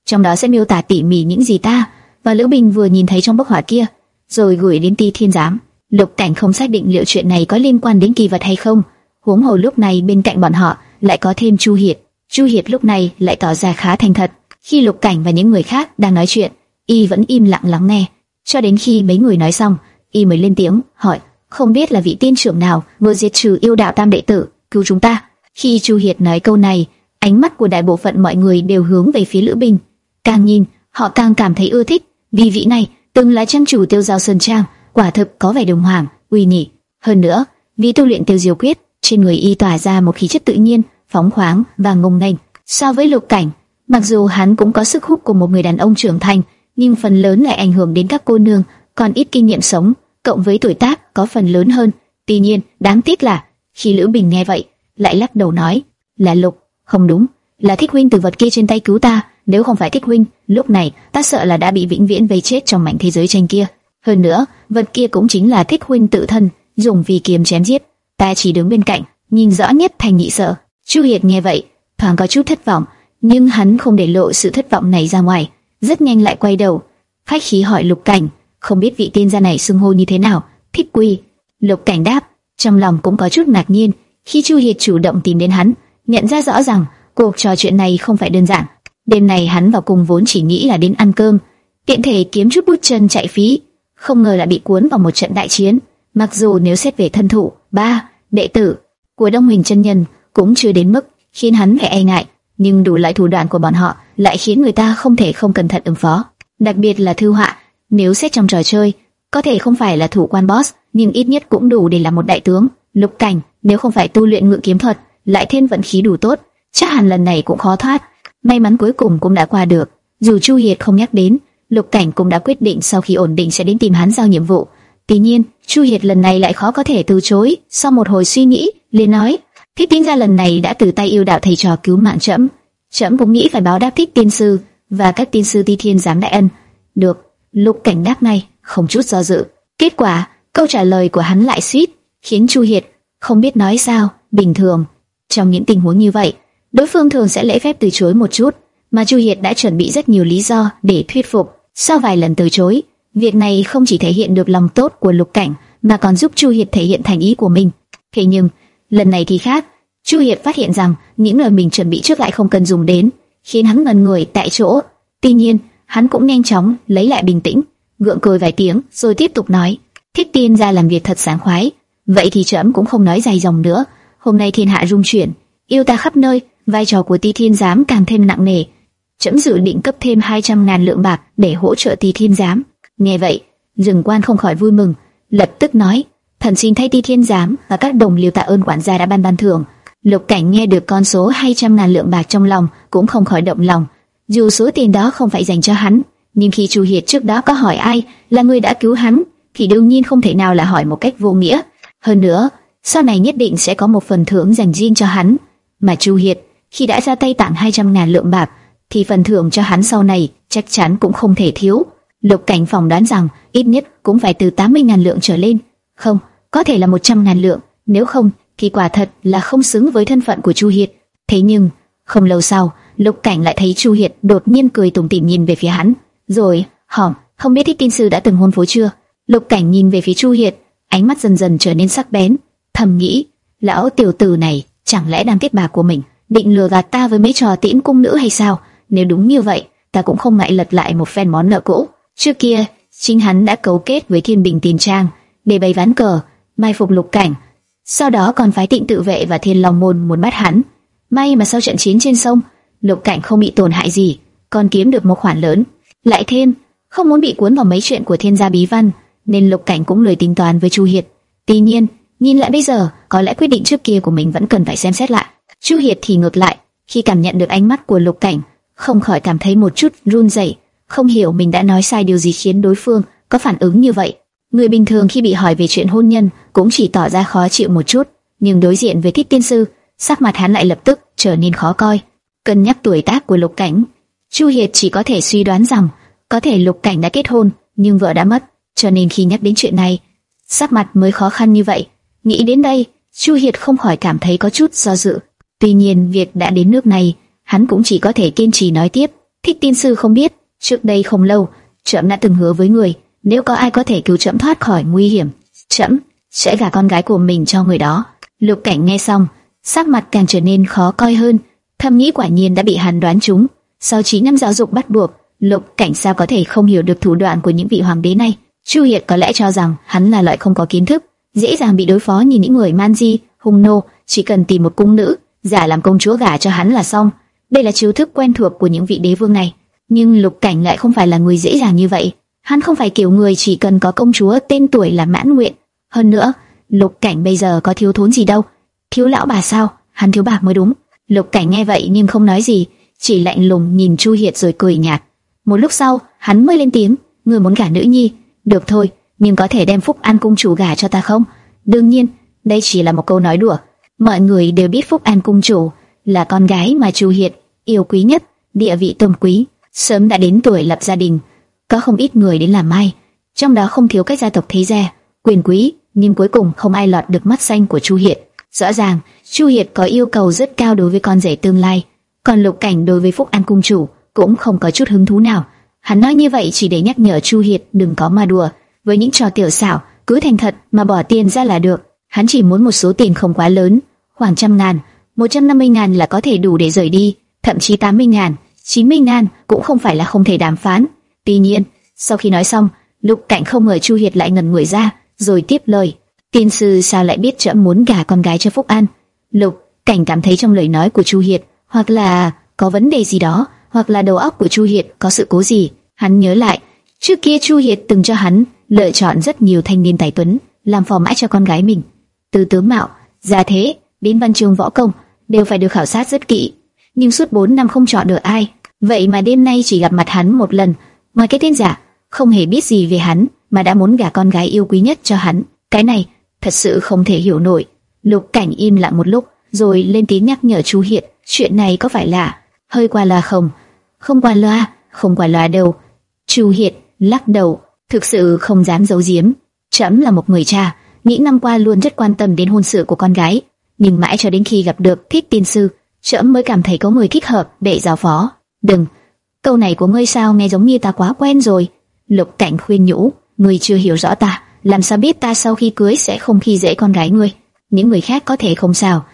trong đó sẽ miêu tả tỉ mỉ những gì ta và Lữ Bình vừa nhìn thấy trong bức họa kia, rồi gửi đến Ti Thiên Giám. Lục Cảnh không xác định liệu chuyện này có liên quan đến kỳ vật hay không, huống hồ lúc này bên cạnh bọn họ lại có thêm Chu Hiệt. Chu Hiệt lúc này lại tỏ ra khá thành thật. Khi Lục Cảnh và những người khác đang nói chuyện, y vẫn im lặng lắng nghe, cho đến khi mấy người nói xong, y mới lên tiếng hỏi: không biết là vị tiên trưởng nào vừa diệt trừ yêu đạo tam đệ tử cứu chúng ta? Khi Chu Hiệt nói câu này, ánh mắt của đại bộ phận mọi người đều hướng về phía Lữ Bình. Càng nhìn, họ càng cảm thấy ưa thích, vì vị này từng là trang chủ tiêu giao sơn trang, quả thực có vẻ đồng hoàng, uy nhị. Hơn nữa, vì tu luyện tiêu diêu quyết, trên người y tỏa ra một khí chất tự nhiên, phóng khoáng và ngông nghênh. So với lục cảnh, mặc dù hắn cũng có sức hút của một người đàn ông trưởng thành, nhưng phần lớn lại ảnh hưởng đến các cô nương còn ít kinh nghiệm sống, cộng với tuổi tác có phần lớn hơn. Tuy nhiên, đáng tiếc là khi Lữ Bình nghe vậy, lại lắc đầu nói, là Lục, không đúng, là Thích huynh từ vật kia trên tay cứu ta, nếu không phải Thích huynh, lúc này ta sợ là đã bị vĩnh viễn vây chết trong mảnh thế giới tranh kia. Hơn nữa, vật kia cũng chính là Thích huynh tự thân, dùng vì kiếm chém giết. Ta chỉ đứng bên cạnh, nhìn rõ nhất thành nhị sợ. Chu Hiệt nghe vậy, thoáng có chút thất vọng, nhưng hắn không để lộ sự thất vọng này ra ngoài, rất nhanh lại quay đầu, khách khí hỏi Lục Cảnh, không biết vị tiên gia này xưng hô như thế nào. Thích Quy. Lục Cảnh đáp, trong lòng cũng có chút ngạc nhiên khi Chu Hiệt chủ động tìm đến hắn, nhận ra rõ rằng cuộc trò chuyện này không phải đơn giản. Đêm này hắn vào cùng vốn chỉ nghĩ là đến ăn cơm, tiện thể kiếm chút bút chân chạy phí, không ngờ lại bị cuốn vào một trận đại chiến. Mặc dù nếu xét về thân thủ, ba đệ tử của Đông Huỳnh chân nhân cũng chưa đến mức khiến hắn phải e ngại, nhưng đủ loại thủ đoạn của bọn họ lại khiến người ta không thể không cẩn thận ứng phó. Đặc biệt là thư họa, nếu xét trong trò chơi, có thể không phải là thủ quan boss, nhưng ít nhất cũng đủ để là một đại tướng. Lục Cảnh, nếu không phải tu luyện ngự kiếm thuật, lại thêm vận khí đủ tốt, chắc hẳn lần này cũng khó thoát. May mắn cuối cùng cũng đã qua được. Dù Chu Hiệt không nhắc đến, Lục Cảnh cũng đã quyết định sau khi ổn định sẽ đến tìm hắn giao nhiệm vụ. Tuy nhiên, Chu Hiệt lần này lại khó có thể từ chối. Sau một hồi suy nghĩ, liền nói: Thích Tiên gia lần này đã từ tay yêu đạo thầy trò cứu mạng trẫm, trẫm cũng nghĩ phải báo đáp Thích Tiên sư và các tiên sư Ti Thiên giám đại ân. Được, Lục Cảnh đáp ngay, không chút do dự. Kết quả, câu trả lời của hắn lại suýt khiến Chu Hiệt không biết nói sao. Bình thường, trong những tình huống như vậy, đối phương thường sẽ lễ phép từ chối một chút, mà Chu Hiệt đã chuẩn bị rất nhiều lý do để thuyết phục. Sau vài lần từ chối, việc này không chỉ thể hiện được lòng tốt của Lục Cảnh, mà còn giúp Chu Hiệt thể hiện thành ý của mình. Thế nhưng, lần này thì khác, Chu Hiệt phát hiện rằng những lời mình chuẩn bị trước lại không cần dùng đến, khiến hắn ngần người tại chỗ. Tuy nhiên, hắn cũng nhanh chóng lấy lại bình tĩnh, gượng cười vài tiếng, rồi tiếp tục nói: "Thích tiên ra làm việc thật sáng khoái, vậy thì trẫm cũng không nói dài dòng nữa. Hôm nay thiên hạ rung chuyển, yêu ta khắp nơi, vai trò của Ti Thiên giám càng thêm nặng nề. Trẫm dự định cấp thêm 200 ngàn lượng bạc để hỗ trợ Ti Thiên giám." Nghe vậy, Dừng Quan không khỏi vui mừng, lập tức nói: "Thần xin thay Ti Thiên giám và các đồng liêu tạ ơn quản gia đã ban ban thưởng." Lục Cảnh nghe được con số 200 ngàn lượng bạc trong lòng, cũng không khỏi động lòng. Dù số tiền đó không phải dành cho hắn, nhưng khi Chu Hiệt trước đó có hỏi ai là người đã cứu hắn, thì đương nhiên không thể nào là hỏi một cách vô nghĩa. Hơn nữa, sau này nhất định sẽ có một phần thưởng dành riêng cho hắn. Mà Chu Hiệt, khi đã ra tay tặng 200 ngàn lượng bạc, thì phần thưởng cho hắn sau này chắc chắn cũng không thể thiếu. Lục Cảnh phòng đoán rằng ít nhất cũng phải từ 80 ngàn lượng trở lên. Không, có thể là 100 ngàn lượng, nếu không thì quả thật là không xứng với thân phận của Chu Hiệt. Thế nhưng, không lâu sau, Lục Cảnh lại thấy Chu Hiệt đột nhiên cười tủm tỉm nhìn về phía hắn, rồi, hỏi, không biết Thích Tin sư đã từng hôn phố chưa? Lục Cảnh nhìn về phía Chu Hiệt, ánh mắt dần dần trở nên sắc bén, thầm nghĩ, lão tiểu tử này chẳng lẽ đang kết bà của mình, định lừa gạt ta với mấy trò tiễn cung nữ hay sao? Nếu đúng như vậy, ta cũng không ngại lật lại một phen món nợ cũ. Trước kia, chính hắn đã cấu kết với Thiên Bình Tiền Trang để bày ván cờ, mai phục Lục Cảnh sau đó còn phái tịnh tự vệ và thiên long môn muốn bắt hắn. May mà sau trận chiến trên sông, lục cảnh không bị tổn hại gì, còn kiếm được một khoản lớn. Lại thêm, không muốn bị cuốn vào mấy chuyện của thiên gia bí văn, nên lục cảnh cũng lười tính toán với chu hiệt. Tuy nhiên, nhìn lại bây giờ, có lẽ quyết định trước kia của mình vẫn cần phải xem xét lại. Chu hiệt thì ngược lại, khi cảm nhận được ánh mắt của lục cảnh, không khỏi cảm thấy một chút run rẩy, không hiểu mình đã nói sai điều gì khiến đối phương có phản ứng như vậy. Người bình thường khi bị hỏi về chuyện hôn nhân cũng chỉ tỏ ra khó chịu một chút, nhưng đối diện với thích tiên sư, sắc mặt hắn lại lập tức trở nên khó coi. Cân nhắc tuổi tác của Lục Cảnh, Chu Hiệt chỉ có thể suy đoán rằng có thể Lục Cảnh đã kết hôn, nhưng vợ đã mất, cho nên khi nhắc đến chuyện này, sắc mặt mới khó khăn như vậy. Nghĩ đến đây, Chu Hiệt không khỏi cảm thấy có chút do dự. Tuy nhiên, việc đã đến nước này, hắn cũng chỉ có thể kiên trì nói tiếp. Thích tiên sư không biết, trước đây không lâu, trẫm đã từng hứa với người nếu có ai có thể cứu trẫm thoát khỏi nguy hiểm, trẫm sẽ gả con gái của mình cho người đó. Lục Cảnh nghe xong, sắc mặt càng trở nên khó coi hơn, thầm nghĩ quả nhiên đã bị hắn đoán trúng. Sau 9 năm giáo dục bắt buộc, Lục Cảnh sao có thể không hiểu được thủ đoạn của những vị hoàng đế này? Chu Hiệt có lẽ cho rằng hắn là loại không có kiến thức, dễ dàng bị đối phó như những người man di, hung nô, chỉ cần tìm một cung nữ, giả làm công chúa gả cho hắn là xong. Đây là chiêu thức quen thuộc của những vị đế vương này. Nhưng Lục Cảnh lại không phải là người dễ dàng như vậy. Hắn không phải kiểu người chỉ cần có công chúa tên tuổi là mãn nguyện. Hơn nữa, Lục Cảnh bây giờ có thiếu thốn gì đâu. Thiếu lão bà sao? Hắn thiếu bạc mới đúng. Lục Cảnh nghe vậy nhưng không nói gì, chỉ lạnh lùng nhìn Chu Hiệt rồi cười nhạt. Một lúc sau, hắn mới lên tiếng, người muốn gả nữ nhi, được thôi, nhưng có thể đem Phúc An cung chủ gả cho ta không? Đương nhiên, đây chỉ là một câu nói đùa. Mọi người đều biết Phúc An cung chủ là con gái mà Chu Hiệt yêu quý nhất, địa vị tôn quý, sớm đã đến tuổi lập gia đình, có không ít người đến làm mai, trong đó không thiếu các gia tộc thế gia, quyền quý, nhưng cuối cùng không ai lọt được mắt xanh của Chu Hiệt. Rõ ràng, Chu Hiệt có yêu cầu rất cao đối với con rể tương lai, còn Lục Cảnh đối với Phúc An cung chủ cũng không có chút hứng thú nào. Hắn nói như vậy chỉ để nhắc nhở Chu Hiệt đừng có mà đùa với những trò tiểu xảo, cứ thành thật mà bỏ tiền ra là được. Hắn chỉ muốn một số tiền không quá lớn, khoảng trăm ngàn, một trăm năm mươi ngàn là có thể đủ để rời đi, thậm chí tám mươi ngàn, chín mươi ngàn cũng không phải là không thể đàm phán. Tuy nhiên, sau khi nói xong, Lục Cảnh không ngờ Chu Hiệt lại ngẩn người ra, rồi tiếp lời: "Tiên sư sao lại biết trẫm muốn gả con gái cho Phúc An?" Lục Cảnh cảm thấy trong lời nói của Chu Hiệt, hoặc là có vấn đề gì đó, hoặc là đầu óc của Chu Hiệt có sự cố gì. Hắn nhớ lại, trước kia Chu Hiệt từng cho hắn lựa chọn rất nhiều thanh niên tài tuấn làm phò mã cho con gái mình, từ tướng mạo, gia thế đến văn chương võ công đều phải được khảo sát rất kỹ. Nhưng suốt 4 năm không chọn được ai, vậy mà đêm nay chỉ gặp mặt hắn một lần Ngoài cái tên giả, không hề biết gì về hắn mà đã muốn gả con gái yêu quý nhất cho hắn. Cái này thật sự không thể hiểu nổi. Lục Cảnh im lặng một lúc, rồi lên tiếng nhắc nhở Chu hiện chuyện này có phải là hơi qua loa không? Không qua loa, không qua loa đâu. Chu Hiệt lắc đầu, thực sự không dám giấu giếm. Trẫm là một người cha, những năm qua luôn rất quan tâm đến hôn sự của con gái, nhưng mãi cho đến khi gặp được Thích Tiên sư, trẫm mới cảm thấy có người thích hợp để giao phó. Đừng, câu này của ngươi sao nghe giống như ta quá quen rồi. Lục Cảnh khuyên nhủ, ngươi chưa hiểu rõ ta, làm sao biết ta sau khi cưới sẽ không khi dễ con gái ngươi. Những người khác có thể không sao,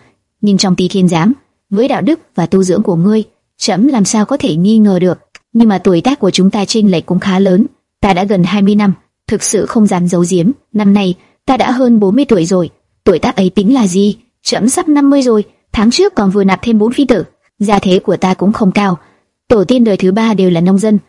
nhưng trong Tỳ Thiên giám, với đạo đức và tu dưỡng của ngươi, trẫm làm sao có thể nghi ngờ được. Nhưng mà tuổi tác của chúng ta chênh lệch cũng khá lớn, ta đã gần 20 năm, thực sự không dám giấu giếm, năm nay ta đã hơn 40 tuổi rồi, tuổi tác ấy tính là gì? Trẫm sắp 50 rồi, tháng trước còn vừa nạp thêm bốn phi tử, gia thế của ta cũng không cao, tổ tiên đời thứ ba đều là nông dân,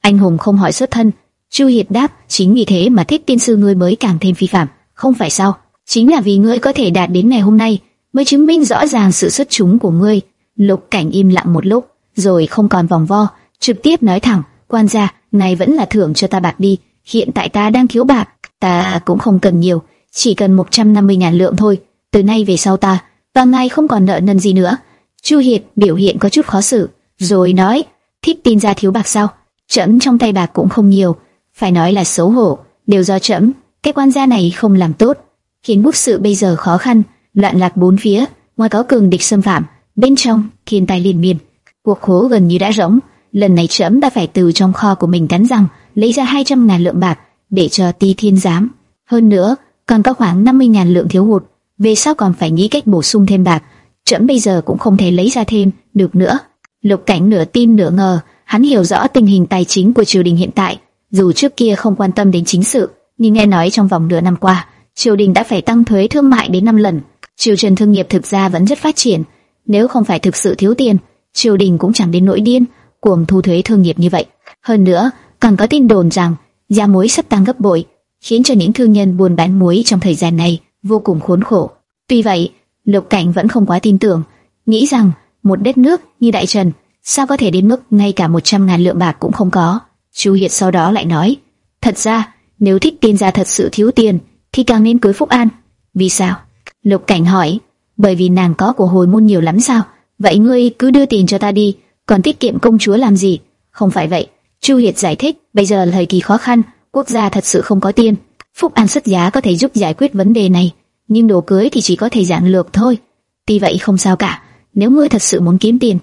anh hùng không hỏi xuất thân. Chu Hiệt đáp, chính vì thế mà thích tiên sư ngươi mới càng thêm phi phạm, không phải sao? Chính là vì ngươi có thể đạt đến ngày hôm nay, mới chứng minh rõ ràng sự xuất chúng của ngươi. Lục Cảnh im lặng một lúc, rồi không còn vòng vo, trực tiếp nói thẳng, quan gia, này vẫn là thưởng cho ta bạc đi, hiện tại ta đang thiếu bạc, ta cũng không cần nhiều, chỉ cần 150 ngàn lượng thôi, từ nay về sau ta, và ngài không còn nợ nần gì nữa. Chu Hiệt biểu hiện có chút khó xử, rồi nói, thích tin ra thiếu bạc sao? Trẫm trong tay bạc cũng không nhiều, phải nói là xấu hổ, đều do trẫm, cái quan gia này không làm tốt, khiến quốc sự bây giờ khó khăn, loạn lạc bốn phía, ngoài có cường địch xâm phạm, bên trong thiên tai liên miên, cuộc khố gần như đã rỗng. Lần này trẫm đã phải từ trong kho của mình cắn răng lấy ra 200 ngàn lượng bạc để cho Ti Thiên giám. Hơn nữa, còn có khoảng 50 ngàn lượng thiếu hụt. Về sau còn phải nghĩ cách bổ sung thêm bạc. Trẫm bây giờ cũng không thể lấy ra thêm được nữa. Lục Cảnh nửa tin nửa ngờ, hắn hiểu rõ tình hình tài chính của triều đình hiện tại. Dù trước kia không quan tâm đến chính sự, nhưng nghe nói trong vòng nửa năm qua, triều đình đã phải tăng thuế thương mại đến 5 lần. Triều trần thương nghiệp thực ra vẫn rất phát triển. Nếu không phải thực sự thiếu tiền, triều đình cũng chẳng đến nỗi điên cuồng thu thuế thương nghiệp như vậy. Hơn nữa, còn có tin đồn rằng giá muối sắp tăng gấp bội, khiến cho những thương nhân buôn bán muối trong thời gian này vô cùng khốn khổ. Tuy vậy, Lục Cảnh vẫn không quá tin tưởng, nghĩ rằng một đất nước như Đại Trần sao có thể đến mức ngay cả 100 ngàn lượng bạc cũng không có. Chu Hiệt sau đó lại nói, thật ra nếu thích tiên gia thật sự thiếu tiền thì càng nên cưới Phúc An. Vì sao? Lục Cảnh hỏi, bởi vì nàng có của hồi môn nhiều lắm sao? Vậy ngươi cứ đưa tiền cho ta đi, còn tiết kiệm công chúa làm gì? Không phải vậy. Chu Hiệt giải thích, bây giờ là thời kỳ khó khăn, quốc gia thật sự không có tiền. Phúc An xuất giá có thể giúp giải quyết vấn đề này, nhưng đồ cưới thì chỉ có thể giản lược thôi. Tuy vậy không sao cả, nếu ngươi thật sự muốn kiếm tiền,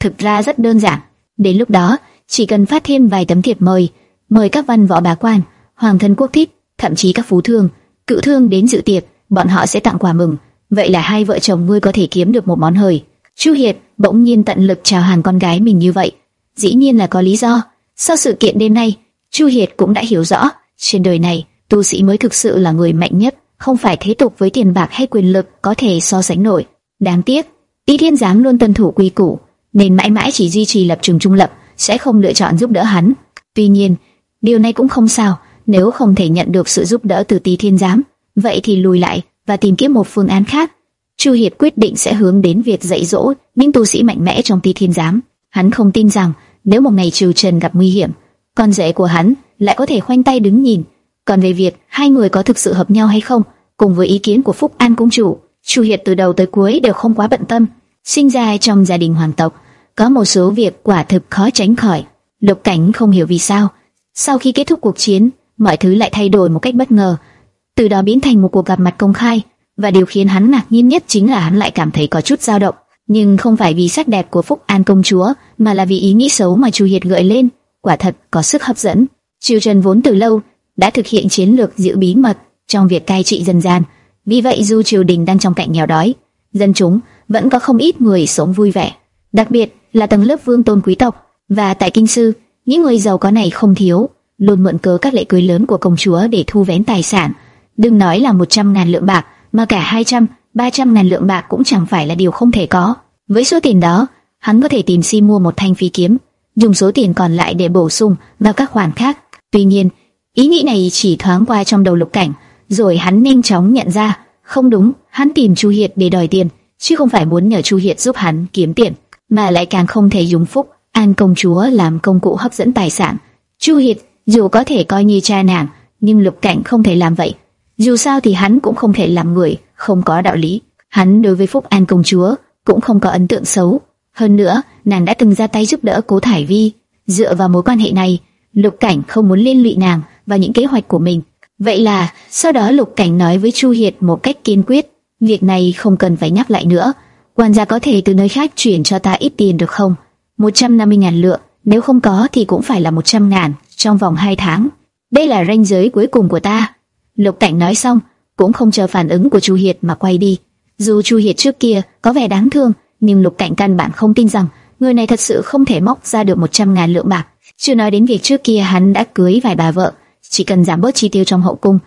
thực ra rất đơn giản. Đến lúc đó, chỉ cần phát thêm vài tấm thiệp mời, mời các văn võ bá quan, hoàng thân quốc thích, thậm chí các phú thương, cự thương đến dự tiệc, bọn họ sẽ tặng quà mừng. Vậy là hai vợ chồng ngươi có thể kiếm được một món hời. Chu Hiệt bỗng nhiên tận lực chào hàng con gái mình như vậy, dĩ nhiên là có lý do. Sau sự kiện đêm nay, Chu Hiệt cũng đã hiểu rõ, trên đời này, tu sĩ mới thực sự là người mạnh nhất, không phải thế tục với tiền bạc hay quyền lực có thể so sánh nổi. Đáng tiếc, Y Thiên Giám luôn tuân thủ quy củ, nên mãi mãi chỉ duy trì lập trường trung lập, sẽ không lựa chọn giúp đỡ hắn. Tuy nhiên, điều này cũng không sao, nếu không thể nhận được sự giúp đỡ từ Tý Thiên Giám, vậy thì lùi lại và tìm kiếm một phương án khác. Chu Hiệp quyết định sẽ hướng đến việc dạy dỗ những tu sĩ mạnh mẽ trong Ti Thiên Giám. Hắn không tin rằng nếu một ngày Trừ Trần gặp nguy hiểm, con rể của hắn lại có thể khoanh tay đứng nhìn. Còn về việc hai người có thực sự hợp nhau hay không, cùng với ý kiến của Phúc An công chủ, Chu Hiệp từ đầu tới cuối đều không quá bận tâm. Sinh ra trong gia đình hoàng tộc, có một số việc quả thực khó tránh khỏi. Lục Cảnh không hiểu vì sao, sau khi kết thúc cuộc chiến, mọi thứ lại thay đổi một cách bất ngờ, từ đó biến thành một cuộc gặp mặt công khai. Và điều khiến hắn ngạc nhiên nhất chính là hắn lại cảm thấy có chút dao động, nhưng không phải vì sắc đẹp của Phúc An công chúa, mà là vì ý nghĩ xấu mà Chu Hiệt gợi lên, quả thật có sức hấp dẫn. Triều Trần vốn từ lâu đã thực hiện chiến lược giữ bí mật trong việc cai trị dân gian, vì vậy dù triều đình đang trong cảnh nghèo đói, dân chúng vẫn có không ít người sống vui vẻ, đặc biệt là tầng lớp vương tôn quý tộc. Và tại kinh sư, những người giàu có này không thiếu, luôn mượn cớ các lễ cưới lớn của công chúa để thu vén tài sản. Đừng nói là 100 ngàn lượng bạc, mà cả 200, 300 ngàn lượng bạc cũng chẳng phải là điều không thể có. Với số tiền đó, hắn có thể tìm si mua một thanh phi kiếm, dùng số tiền còn lại để bổ sung vào các khoản khác. Tuy nhiên, ý nghĩ này chỉ thoáng qua trong đầu lục cảnh, rồi hắn nhanh chóng nhận ra, không đúng, hắn tìm Chu Hiệt để đòi tiền, chứ không phải muốn nhờ Chu Hiệt giúp hắn kiếm tiền, mà lại càng không thể dùng phúc an công chúa làm công cụ hấp dẫn tài sản. Chu Hiệt dù có thể coi như cha nàng, nhưng lục cảnh không thể làm vậy. Dù sao thì hắn cũng không thể làm người không có đạo lý. Hắn đối với Phúc An công chúa cũng không có ấn tượng xấu. Hơn nữa, nàng đã từng ra tay giúp đỡ Cố Thải Vi. Dựa vào mối quan hệ này, Lục Cảnh không muốn liên lụy nàng và những kế hoạch của mình. Vậy là, sau đó Lục Cảnh nói với Chu Hiệt một cách kiên quyết, việc này không cần phải nhắc lại nữa. quan gia có thể từ nơi khác chuyển cho ta ít tiền được không? 150 ngàn lượng, nếu không có thì cũng phải là 100 ngàn trong vòng 2 tháng. Đây là ranh giới cuối cùng của ta. Lục Cảnh nói xong, cũng không chờ phản ứng của Chu Hiệt mà quay đi. Dù Chu Hiệt trước kia có vẻ đáng thương, nhưng Lục Cảnh căn bản không tin rằng người này thật sự không thể móc ra được 100 ngàn lượng bạc. Chưa nói đến việc trước kia hắn đã cưới vài bà vợ, chỉ cần giảm bớt chi tiêu trong hậu cung,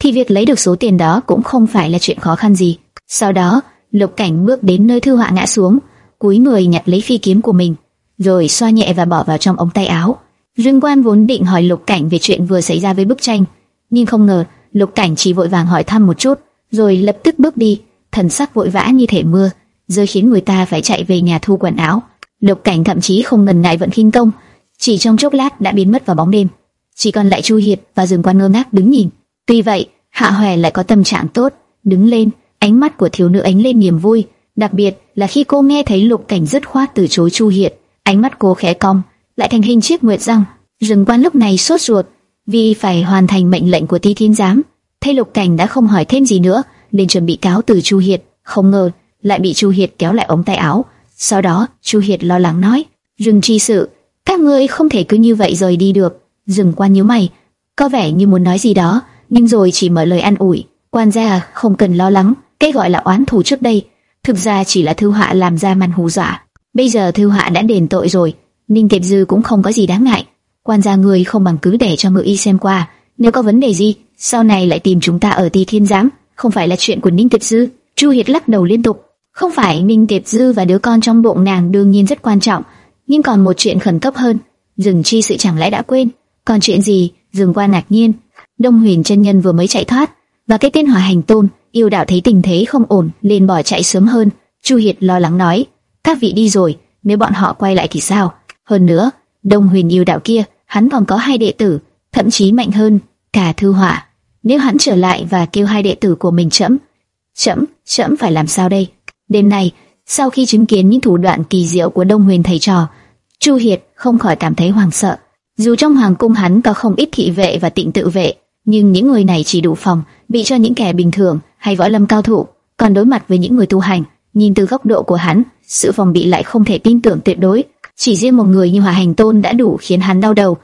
thì việc lấy được số tiền đó cũng không phải là chuyện khó khăn gì. Sau đó, Lục Cảnh bước đến nơi thư họa ngã xuống, cúi người nhặt lấy phi kiếm của mình, rồi xoa nhẹ và bỏ vào trong ống tay áo. Dương Quan vốn định hỏi Lục Cảnh về chuyện vừa xảy ra với bức tranh, nhưng không ngờ Lục Cảnh chỉ vội vàng hỏi thăm một chút, rồi lập tức bước đi, thần sắc vội vã như thể mưa, giờ khiến người ta phải chạy về nhà thu quần áo. Lục Cảnh thậm chí không ngần ngại vận khinh công, chỉ trong chốc lát đã biến mất vào bóng đêm. Chỉ còn lại Chu Hiệt và Dương Quan ngơ ngác đứng nhìn. Tuy vậy, Hạ Hoè lại có tâm trạng tốt, đứng lên, ánh mắt của thiếu nữ ánh lên niềm vui, đặc biệt là khi cô nghe thấy Lục Cảnh dứt khoát từ chối Chu Hiệt, ánh mắt cô khẽ cong, lại thành hình chiếc nguyệt răng. Dương Quan lúc này sốt ruột, vì phải hoàn thành mệnh lệnh của Ti Thiên giám. thê Lục Cảnh đã không hỏi thêm gì nữa, nên chuẩn bị cáo từ Chu Hiệt, không ngờ lại bị Chu Hiệt kéo lại ống tay áo. Sau đó, Chu Hiệt lo lắng nói: dừng chi sự, các ngươi không thể cứ như vậy rời đi được." Dừng quan nhíu mày, có vẻ như muốn nói gì đó, nhưng rồi chỉ mở lời an ủi, "Quan gia không cần lo lắng, cái gọi là oán thù trước đây, thực ra chỉ là thư họa làm ra màn hù dọa. Bây giờ thư họa đã đền tội rồi, Ninh Tiệp Dư cũng không có gì đáng ngại. Quan gia người không bằng cứ để cho ngự y xem qua, nếu có vấn đề gì, sau này lại tìm chúng ta ở Ti Thiên giám, không phải là chuyện của Ninh Tiệp Dư." Chu Hiệt lắc đầu liên tục, không phải Ninh Tiệp Dư và đứa con trong bụng nàng đương nhiên rất quan trọng, nhưng còn một chuyện khẩn cấp hơn, Dừng Chi sự chẳng lẽ đã quên? Còn chuyện gì? Dừng qua ngạc nhiên. Đông Huyền chân nhân vừa mới chạy thoát, và cái tên Hỏa Hành Tôn, yêu đạo thấy tình thế không ổn, liền bỏ chạy sớm hơn. Chu Hiệt lo lắng nói, các vị đi rồi, nếu bọn họ quay lại thì sao? Hơn nữa, Đông Huyền yêu đạo kia, hắn còn có hai đệ tử, thậm chí mạnh hơn cả Thư Hỏa. Nếu hắn trở lại và kêu hai đệ tử của mình chậm, chậm, chậm phải làm sao đây? Đêm nay, sau khi chứng kiến những thủ đoạn kỳ diệu của Đông Huyền thầy trò, Chu Hiệt không khỏi cảm thấy hoàng sợ. Dù trong hoàng cung hắn có không ít thị vệ và tịnh tự vệ, nhưng những người này chỉ đủ phòng bị cho những kẻ bình thường hay võ lâm cao thủ, còn đối mặt với những người tu hành, nhìn từ góc độ của hắn, sự phòng bị lại không thể tin tưởng tuyệt đối. Chỉ riêng một người như Hòa Hành Tôn đã đủ khiến hắn đau đầu.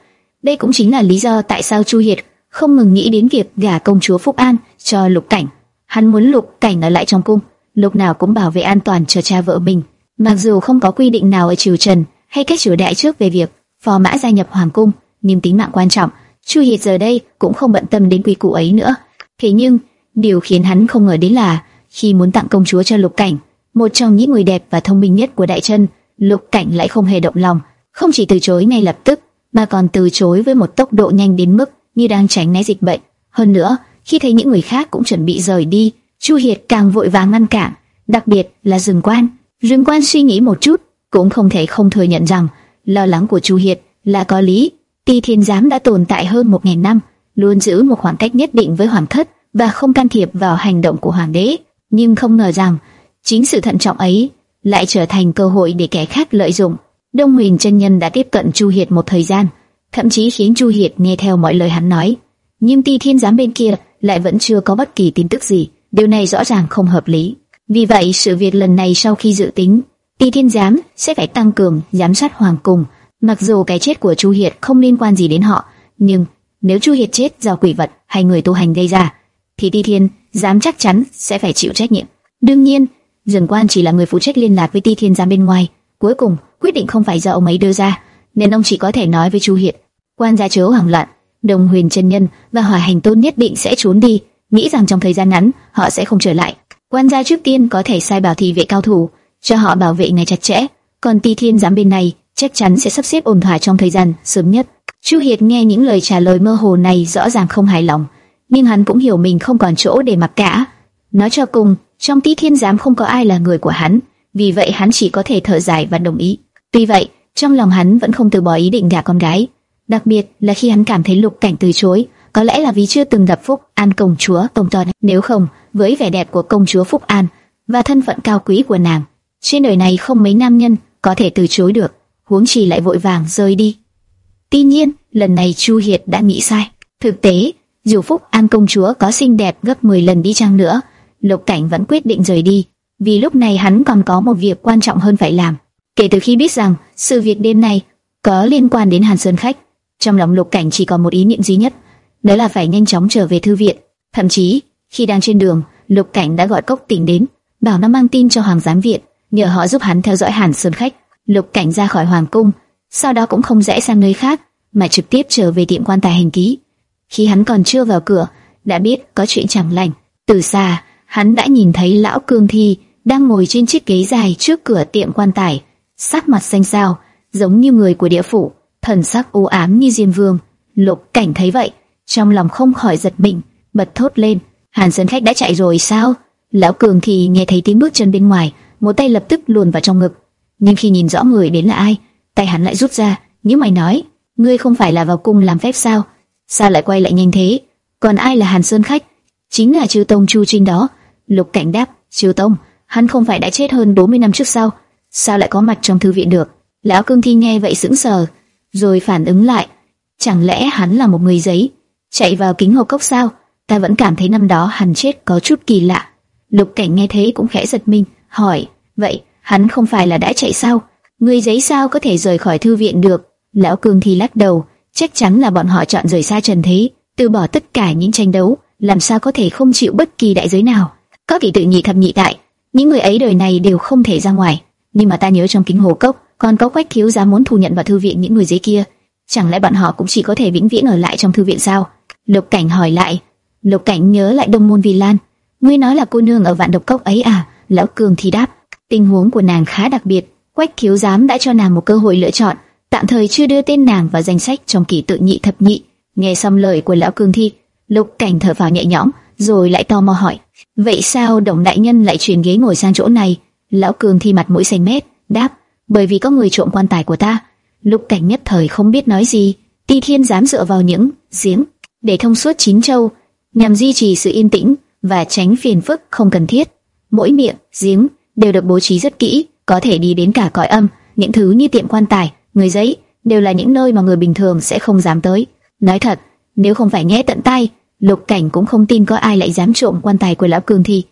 Đây cũng chính là lý do tại sao Chu Hiệt không ngừng nghĩ đến việc gả công chúa Phúc An cho Lục Cảnh. Hắn muốn Lục Cảnh ở lại trong cung, lúc nào cũng bảo vệ an toàn cho cha vợ mình. Mặc dù không có quy định nào ở triều Trần hay cách triều đại trước về việc phò mã gia nhập hoàng cung, nhưng tính mạng quan trọng, Chu Hiệt giờ đây cũng không bận tâm đến quy củ ấy nữa. Thế nhưng, điều khiến hắn không ngờ đến là khi muốn tặng công chúa cho Lục Cảnh, một trong những người đẹp và thông minh nhất của Đại Trân, Lục Cảnh lại không hề động lòng, không chỉ từ chối ngay lập tức, mà còn từ chối với một tốc độ nhanh đến mức như đang tránh né dịch bệnh. Hơn nữa, khi thấy những người khác cũng chuẩn bị rời đi, Chu Hiệt càng vội vàng ngăn cản, đặc biệt là Dương Quan. Dương Quan suy nghĩ một chút, cũng không thể không thừa nhận rằng lo lắng của Chu Hiệt là có lý. Ti Thiên Giám đã tồn tại hơn một ngàn năm, luôn giữ một khoảng cách nhất định với Hoàng thất và không can thiệp vào hành động của Hoàng đế. Nhưng không ngờ rằng chính sự thận trọng ấy lại trở thành cơ hội để kẻ khác lợi dụng. Đông Huyền chân nhân đã tiếp cận Chu Hiệt một thời gian, thậm chí khiến Chu Hiệt nghe theo mọi lời hắn nói. Nhưng Ti Thiên Giám bên kia lại vẫn chưa có bất kỳ tin tức gì, điều này rõ ràng không hợp lý. Vì vậy, sự việc lần này sau khi dự tính, Ti Thiên Giám sẽ phải tăng cường giám sát hoàng cung. Mặc dù cái chết của Chu Hiệt không liên quan gì đến họ, nhưng nếu Chu Hiệt chết do quỷ vật hay người tu hành gây ra, thì Ti Thiên Giám chắc chắn sẽ phải chịu trách nhiệm. Đương nhiên, dần Quan chỉ là người phụ trách liên lạc với Ti Thiên Giám bên ngoài. Cuối cùng, quyết định không phải do ông ấy đưa ra, nên ông chỉ có thể nói với Chu hiện Quan gia chớ hoảng loạn, Đồng Huyền chân nhân và Hỏa Hành Tôn nhất định sẽ trốn đi, nghĩ rằng trong thời gian ngắn họ sẽ không trở lại. Quan gia trước tiên có thể sai bảo thị vệ cao thủ cho họ bảo vệ ngày chặt chẽ, còn Ti Thiên giám bên này chắc chắn sẽ sắp xếp ổn thỏa trong thời gian sớm nhất. Chu Hiệt nghe những lời trả lời mơ hồ này rõ ràng không hài lòng, nhưng hắn cũng hiểu mình không còn chỗ để mặc cả. Nói cho cùng, trong tý Thiên giám không có ai là người của hắn, vì vậy hắn chỉ có thể thở dài và đồng ý. Tuy vậy, trong lòng hắn vẫn không từ bỏ ý định gả con gái, đặc biệt là khi hắn cảm thấy Lục Cảnh từ chối, có lẽ là vì chưa từng gặp Phúc An công chúa Tông Toàn, nếu không, với vẻ đẹp của công chúa Phúc An và thân phận cao quý của nàng, trên đời này không mấy nam nhân có thể từ chối được, huống chi lại vội vàng rời đi. Tuy nhiên, lần này Chu Hiệt đã nghĩ sai. Thực tế, dù Phúc An công chúa có xinh đẹp gấp 10 lần đi chăng nữa, Lục Cảnh vẫn quyết định rời đi. vì lúc này hắn còn có một việc quan trọng hơn phải làm. Kể từ khi biết rằng sự việc đêm nay có liên quan đến Hàn Sơn khách, trong lòng Lục Cảnh chỉ còn một ý niệm duy nhất, đó là phải nhanh chóng trở về thư viện. Thậm chí, khi đang trên đường, Lục Cảnh đã gọi Cốc Tỉnh đến, bảo nó mang tin cho Hoàng giám viện, nhờ họ giúp hắn theo dõi Hàn Sơn khách. Lục Cảnh ra khỏi hoàng cung, sau đó cũng không rẽ sang nơi khác, mà trực tiếp trở về tiệm quan tài hành ký. Khi hắn còn chưa vào cửa, đã biết có chuyện chẳng lành. Từ xa, hắn đã nhìn thấy lão cương thi đang ngồi trên chiếc ghế dài trước cửa tiệm quan tài, sắc mặt xanh xao, giống như người của địa phủ, thần sắc u ám như diêm vương. Lục cảnh thấy vậy, trong lòng không khỏi giật mình, bật thốt lên: Hàn Sơn khách đã chạy rồi sao? Lão cường thì nghe thấy tiếng bước chân bên ngoài, một tay lập tức luồn vào trong ngực. Nhưng khi nhìn rõ người đến là ai, tay hắn lại rút ra, nếu mày nói: ngươi không phải là vào cung làm phép sao? Sao lại quay lại nhanh thế? Còn ai là Hàn Sơn khách? Chính là chư Tông Chu Trinh đó. Lục Cảnh đáp: Trư Tông, hắn không phải đã chết hơn 40 năm trước sao? Sao lại có mặt trong thư viện được? Lão Cương Thi nghe vậy sững sờ, rồi phản ứng lại, chẳng lẽ hắn là một người giấy, chạy vào kính hồ cốc sao? Ta vẫn cảm thấy năm đó hắn chết có chút kỳ lạ. Lục Cảnh nghe thế cũng khẽ giật mình, hỏi: vậy hắn không phải là đã chạy sao? Người giấy sao có thể rời khỏi thư viện được? Lão Cương Thi lắc đầu, chắc chắn là bọn họ chọn rời xa trần thế, từ bỏ tất cả những tranh đấu, làm sao có thể không chịu bất kỳ đại giới nào. Có vị tự nhị thập nhị đại những người ấy đời này đều không thể ra ngoài. Nhưng mà ta nhớ trong kính hồ cốc, còn có quách thiếu giá muốn thu nhận vào thư viện những người dưới kia. Chẳng lẽ bọn họ cũng chỉ có thể vĩnh viễn ở lại trong thư viện sao? Lục Cảnh hỏi lại. Lục Cảnh nhớ lại Đông Môn Vi Lan. Ngươi nói là cô nương ở vạn độc cốc ấy à? Lão Cường thì đáp. Tình huống của nàng khá đặc biệt. Quách thiếu giám đã cho nàng một cơ hội lựa chọn, tạm thời chưa đưa tên nàng vào danh sách trong kỳ tự nhị thập nhị. Nghe xong lời của lão Cường Thi, Lục Cảnh thở vào nhẹ nhõm, rồi lại tò mò hỏi: vậy sao Đồng đại nhân lại chuyển ghế ngồi sang chỗ này? Lão Cường thì mặt mũi xanh mét, đáp: bởi vì có người trộm quan tài của ta. Lục Cảnh nhất thời không biết nói gì, Ti Thiên dám dựa vào những giếng để thông suốt chín châu, nhằm duy trì sự yên tĩnh và tránh phiền phức không cần thiết. Mỗi miệng giếng đều được bố trí rất kỹ, có thể đi đến cả cõi âm. Những thứ như tiệm quan tài, người giấy đều là những nơi mà người bình thường sẽ không dám tới. Nói thật, nếu không phải nghe tận tay, Lục Cảnh cũng không tin có ai lại dám trộm quan tài của lão Cương Thi.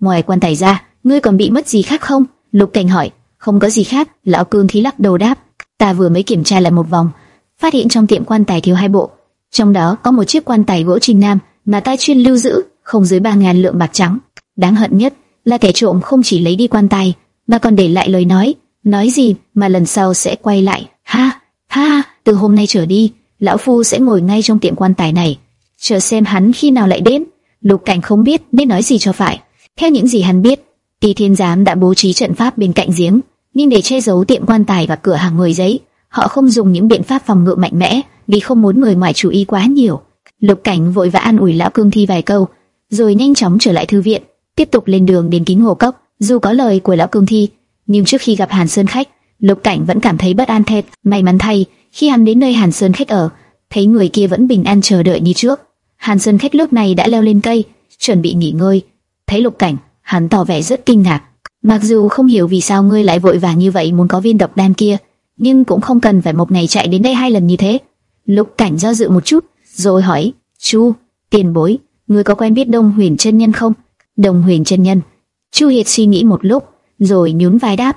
Ngoài quan tài ra, ngươi còn bị mất gì khác không? Lục Cảnh hỏi. Không có gì khác, lão Cương Thi lắc đầu đáp. Ta vừa mới kiểm tra lại một vòng, phát hiện trong tiệm quan tài thiếu hai bộ, trong đó có một chiếc quan tài gỗ trình nam mà ta chuyên lưu giữ, không dưới ba ngàn lượng bạc trắng. Đáng hận nhất là kẻ trộm không chỉ lấy đi quan tài, mà còn để lại lời nói, nói gì mà lần sau sẽ quay lại. Ha, ha, từ hôm nay trở đi, lão phu sẽ ngồi ngay trong tiệm quan tài này, chờ xem hắn khi nào lại đến. Lục Cảnh không biết nên nói gì cho phải. Theo những gì hắn biết, Tỳ Thiên Giám đã bố trí trận pháp bên cạnh giếng, nhưng để che giấu tiệm quan tài và cửa hàng người giấy, họ không dùng những biện pháp phòng ngự mạnh mẽ, vì không muốn người ngoài chú ý quá nhiều. Lục Cảnh vội vã an ủi lão Cương Thi vài câu, rồi nhanh chóng trở lại thư viện, tiếp tục lên đường đến kính hồ cốc. Dù có lời của lão Cương Thi, nhưng trước khi gặp Hàn Sơn khách, Lục Cảnh vẫn cảm thấy bất an thẹt. May mắn thay, khi hắn đến nơi Hàn Sơn khách ở, thấy người kia vẫn bình an chờ đợi như trước. Hàn Sơn khách lúc này đã leo lên cây, chuẩn bị nghỉ ngơi. Thấy Lục Cảnh, hắn tỏ vẻ rất kinh ngạc. Mặc dù không hiểu vì sao ngươi lại vội vàng như vậy muốn có viên độc đan kia, nhưng cũng không cần phải một ngày chạy đến đây hai lần như thế. Lục Cảnh do dự một chút, rồi hỏi: "Chu, tiền bối, ngươi có quen biết Đông Huyền chân nhân không?" Đông Huyền chân nhân. Chu Hiệt suy nghĩ một lúc, rồi nhún vai đáp: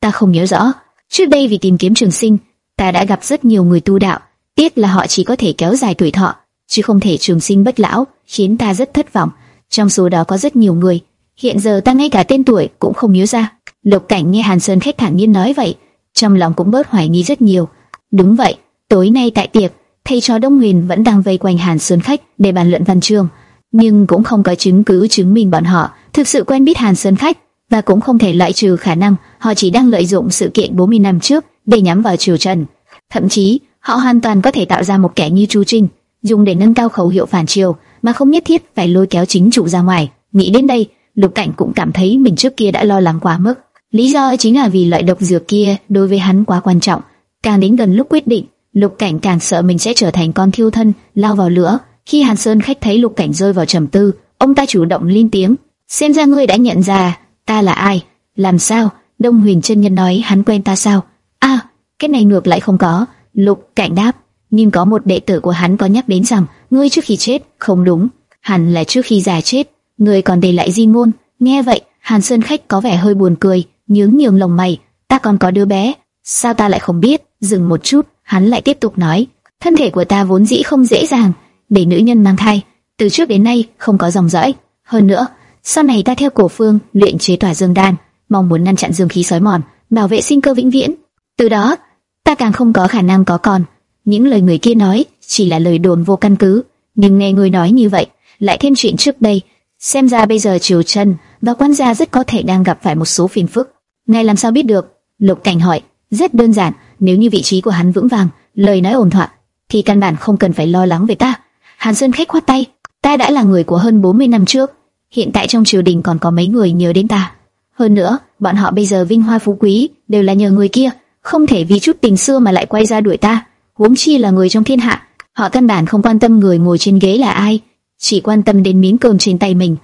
"Ta không nhớ rõ. Trước đây vì tìm kiếm trường sinh, ta đã gặp rất nhiều người tu đạo, tiếc là họ chỉ có thể kéo dài tuổi thọ, chứ không thể trường sinh bất lão, khiến ta rất thất vọng. Trong số đó có rất nhiều người." Hiện giờ ta ngay cả tên tuổi cũng không nhớ ra. Lục Cảnh nghe Hàn Sơn khách thản nhiên nói vậy, trong lòng cũng bớt hoài nghi rất nhiều. Đúng vậy, tối nay tại tiệc, thầy trò Đông Huyền vẫn đang vây quanh Hàn Sơn khách để bàn luận văn chương, nhưng cũng không có chứng cứ chứng minh bọn họ thực sự quen biết Hàn Sơn khách và cũng không thể loại trừ khả năng họ chỉ đang lợi dụng sự kiện 40 năm trước để nhắm vào Triều Trần. Thậm chí, họ hoàn toàn có thể tạo ra một kẻ như Chu Trinh, dùng để nâng cao khẩu hiệu phản triều mà không nhất thiết phải lôi kéo chính chủ ra ngoài. Nghĩ đến đây, Lục Cảnh cũng cảm thấy mình trước kia đã lo lắng quá mức. Lý do chính là vì loại độc dược kia đối với hắn quá quan trọng. Càng đến gần lúc quyết định, Lục Cảnh càng sợ mình sẽ trở thành con thiêu thân, lao vào lửa. Khi Hàn Sơn khách thấy Lục Cảnh rơi vào trầm tư, ông ta chủ động lên tiếng: "Xem ra ngươi đã nhận ra ta là ai? Làm sao?" Đông Huyền chân nhân nói hắn quen ta sao? "A, cái này ngược lại không có." Lục Cảnh đáp, nhưng có một đệ tử của hắn có nhắc đến rằng ngươi trước khi chết không đúng, hẳn là trước khi già chết người còn để lại di ngôn. Nghe vậy, Hàn Sơn Khách có vẻ hơi buồn cười, nhướng nhường lồng mày, ta còn có đứa bé, sao ta lại không biết? Dừng một chút, hắn lại tiếp tục nói, thân thể của ta vốn dĩ không dễ dàng để nữ nhân mang thai, từ trước đến nay không có dòng dõi. Hơn nữa, sau này ta theo cổ phương luyện chế tỏa dương đan, mong muốn ngăn chặn dương khí sói mòn, bảo vệ sinh cơ vĩnh viễn. Từ đó, ta càng không có khả năng có con. Những lời người kia nói chỉ là lời đồn vô căn cứ, nhưng nghe người nói như vậy, lại thêm chuyện trước đây, xem ra bây giờ Triều Trần và quan gia rất có thể đang gặp phải một số phiền phức. Ngài làm sao biết được? Lục Cảnh hỏi. Rất đơn giản, nếu như vị trí của hắn vững vàng, lời nói ổn thỏa, thì căn bản không cần phải lo lắng về ta. Hàn Sơn khách khoát tay, ta đã là người của hơn 40 năm trước, hiện tại trong triều đình còn có mấy người nhớ đến ta. Hơn nữa, bọn họ bây giờ vinh hoa phú quý đều là nhờ người kia, không thể vì chút tình xưa mà lại quay ra đuổi ta. Huống chi là người trong thiên hạ, họ căn bản không quan tâm người ngồi trên ghế là ai, chỉ quan tâm đến miếng cơm trên tay mình.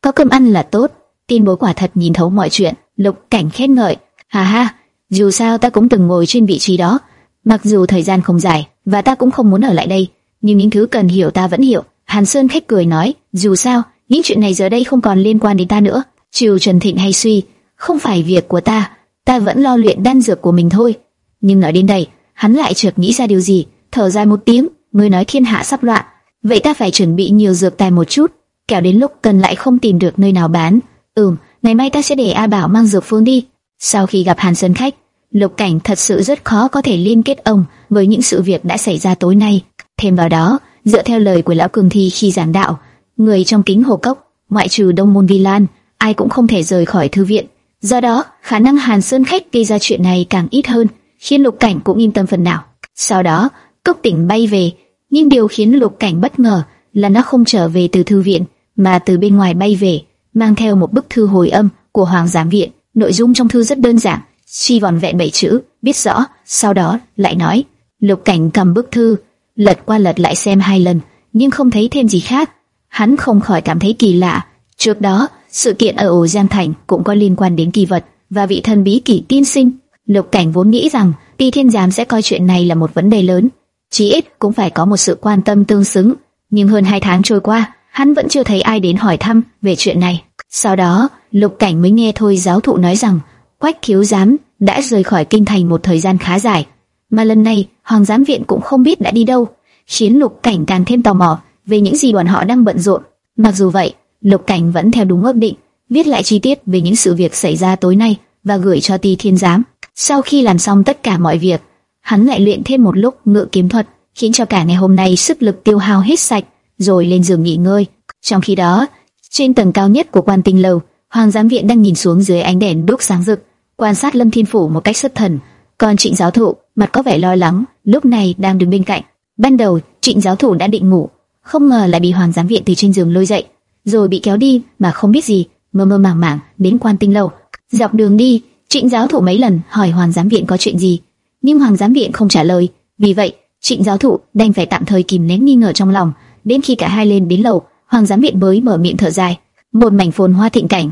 Có cơm ăn là tốt. Tin bối quả thật nhìn thấu mọi chuyện. Lục Cảnh khen ngợi, hà ha, dù sao ta cũng từng ngồi trên vị trí đó, mặc dù thời gian không dài và ta cũng không muốn ở lại đây, nhưng những thứ cần hiểu ta vẫn hiểu. Hàn Sơn khách cười nói, dù sao, những chuyện này giờ đây không còn liên quan đến ta nữa. Triều Trần Thịnh hay suy, không phải việc của ta, ta vẫn lo luyện đan dược của mình thôi. Nhưng nói đến đây, hắn lại chợt nghĩ ra điều gì, thở dài một tiếng, người nói thiên hạ sắp loạn, vậy ta phải chuẩn bị nhiều dược tài một chút, kẻo đến lúc cần lại không tìm được nơi nào bán. Ừm, ngày mai ta sẽ để A Bảo mang dược phương đi. Sau khi gặp Hàn Sơn khách, Lục Cảnh thật sự rất khó có thể liên kết ông với những sự việc đã xảy ra tối nay. Thêm vào đó, dựa theo lời của lão cường thi khi giảng đạo, người trong kính hồ cốc, ngoại trừ Đông môn Vi Lan, ai cũng không thể rời khỏi thư viện. Do đó, khả năng Hàn Sơn khách gây ra chuyện này càng ít hơn, khiến Lục Cảnh cũng yên tâm phần nào. Sau đó, Cốc Tỉnh bay về, nhưng điều khiến Lục Cảnh bất ngờ là nó không trở về từ thư viện, mà từ bên ngoài bay về, mang theo một bức thư hồi âm của Hoàng giám viện. Nội dung trong thư rất đơn giản, suy vòn vẹn bảy chữ, biết rõ, sau đó lại nói. Lục Cảnh cầm bức thư, lật qua lật lại xem hai lần, nhưng không thấy thêm gì khác. Hắn không khỏi cảm thấy kỳ lạ. Trước đó, sự kiện ở ổ Giang Thành cũng có liên quan đến kỳ vật và vị thần bí kỳ tiên sinh. Lục Cảnh vốn nghĩ rằng Ti Thiên Giám sẽ coi chuyện này là một vấn đề lớn, chí ít cũng phải có một sự quan tâm tương xứng. Nhưng hơn hai tháng trôi qua, hắn vẫn chưa thấy ai đến hỏi thăm về chuyện này. Sau đó, Lục Cảnh mới nghe thôi giáo thụ nói rằng Quách Khiếu Giám đã rời khỏi kinh thành một thời gian khá dài, mà lần này Hoàng giám viện cũng không biết đã đi đâu, khiến Lục Cảnh càng thêm tò mò về những gì bọn họ đang bận rộn. Mặc dù vậy, Lục Cảnh vẫn theo đúng ước định, viết lại chi tiết về những sự việc xảy ra tối nay và gửi cho Ti Thiên Giám. Sau khi làm xong tất cả mọi việc, hắn lại luyện thêm một lúc ngự kiếm thuật, khiến cho cả ngày hôm nay sức lực tiêu hao hết sạch, rồi lên giường nghỉ ngơi. Trong khi đó, trên tầng cao nhất của quan tinh lầu, Hoàng giám viện đang nhìn xuống dưới ánh đèn đúc sáng rực, quan sát Lâm Thiên Phủ một cách xuất thần. Còn Trịnh giáo thụ, mặt có vẻ lo lắng, lúc này đang đứng bên cạnh. Ban đầu, Trịnh giáo thụ đã định ngủ, không ngờ lại bị Hoàng giám viện từ trên giường lôi dậy, rồi bị kéo đi mà không biết gì, mơ mơ màng màng đến quan tinh lâu. Dọc đường đi, Trịnh giáo thụ mấy lần hỏi Hoàng giám viện có chuyện gì, nhưng Hoàng giám viện không trả lời. Vì vậy, Trịnh giáo thụ đành phải tạm thời kìm nén nghi ngờ trong lòng. Đến khi cả hai lên đến lầu, Hoàng giám viện mới mở miệng thở dài. Một mảnh phồn hoa thịnh cảnh.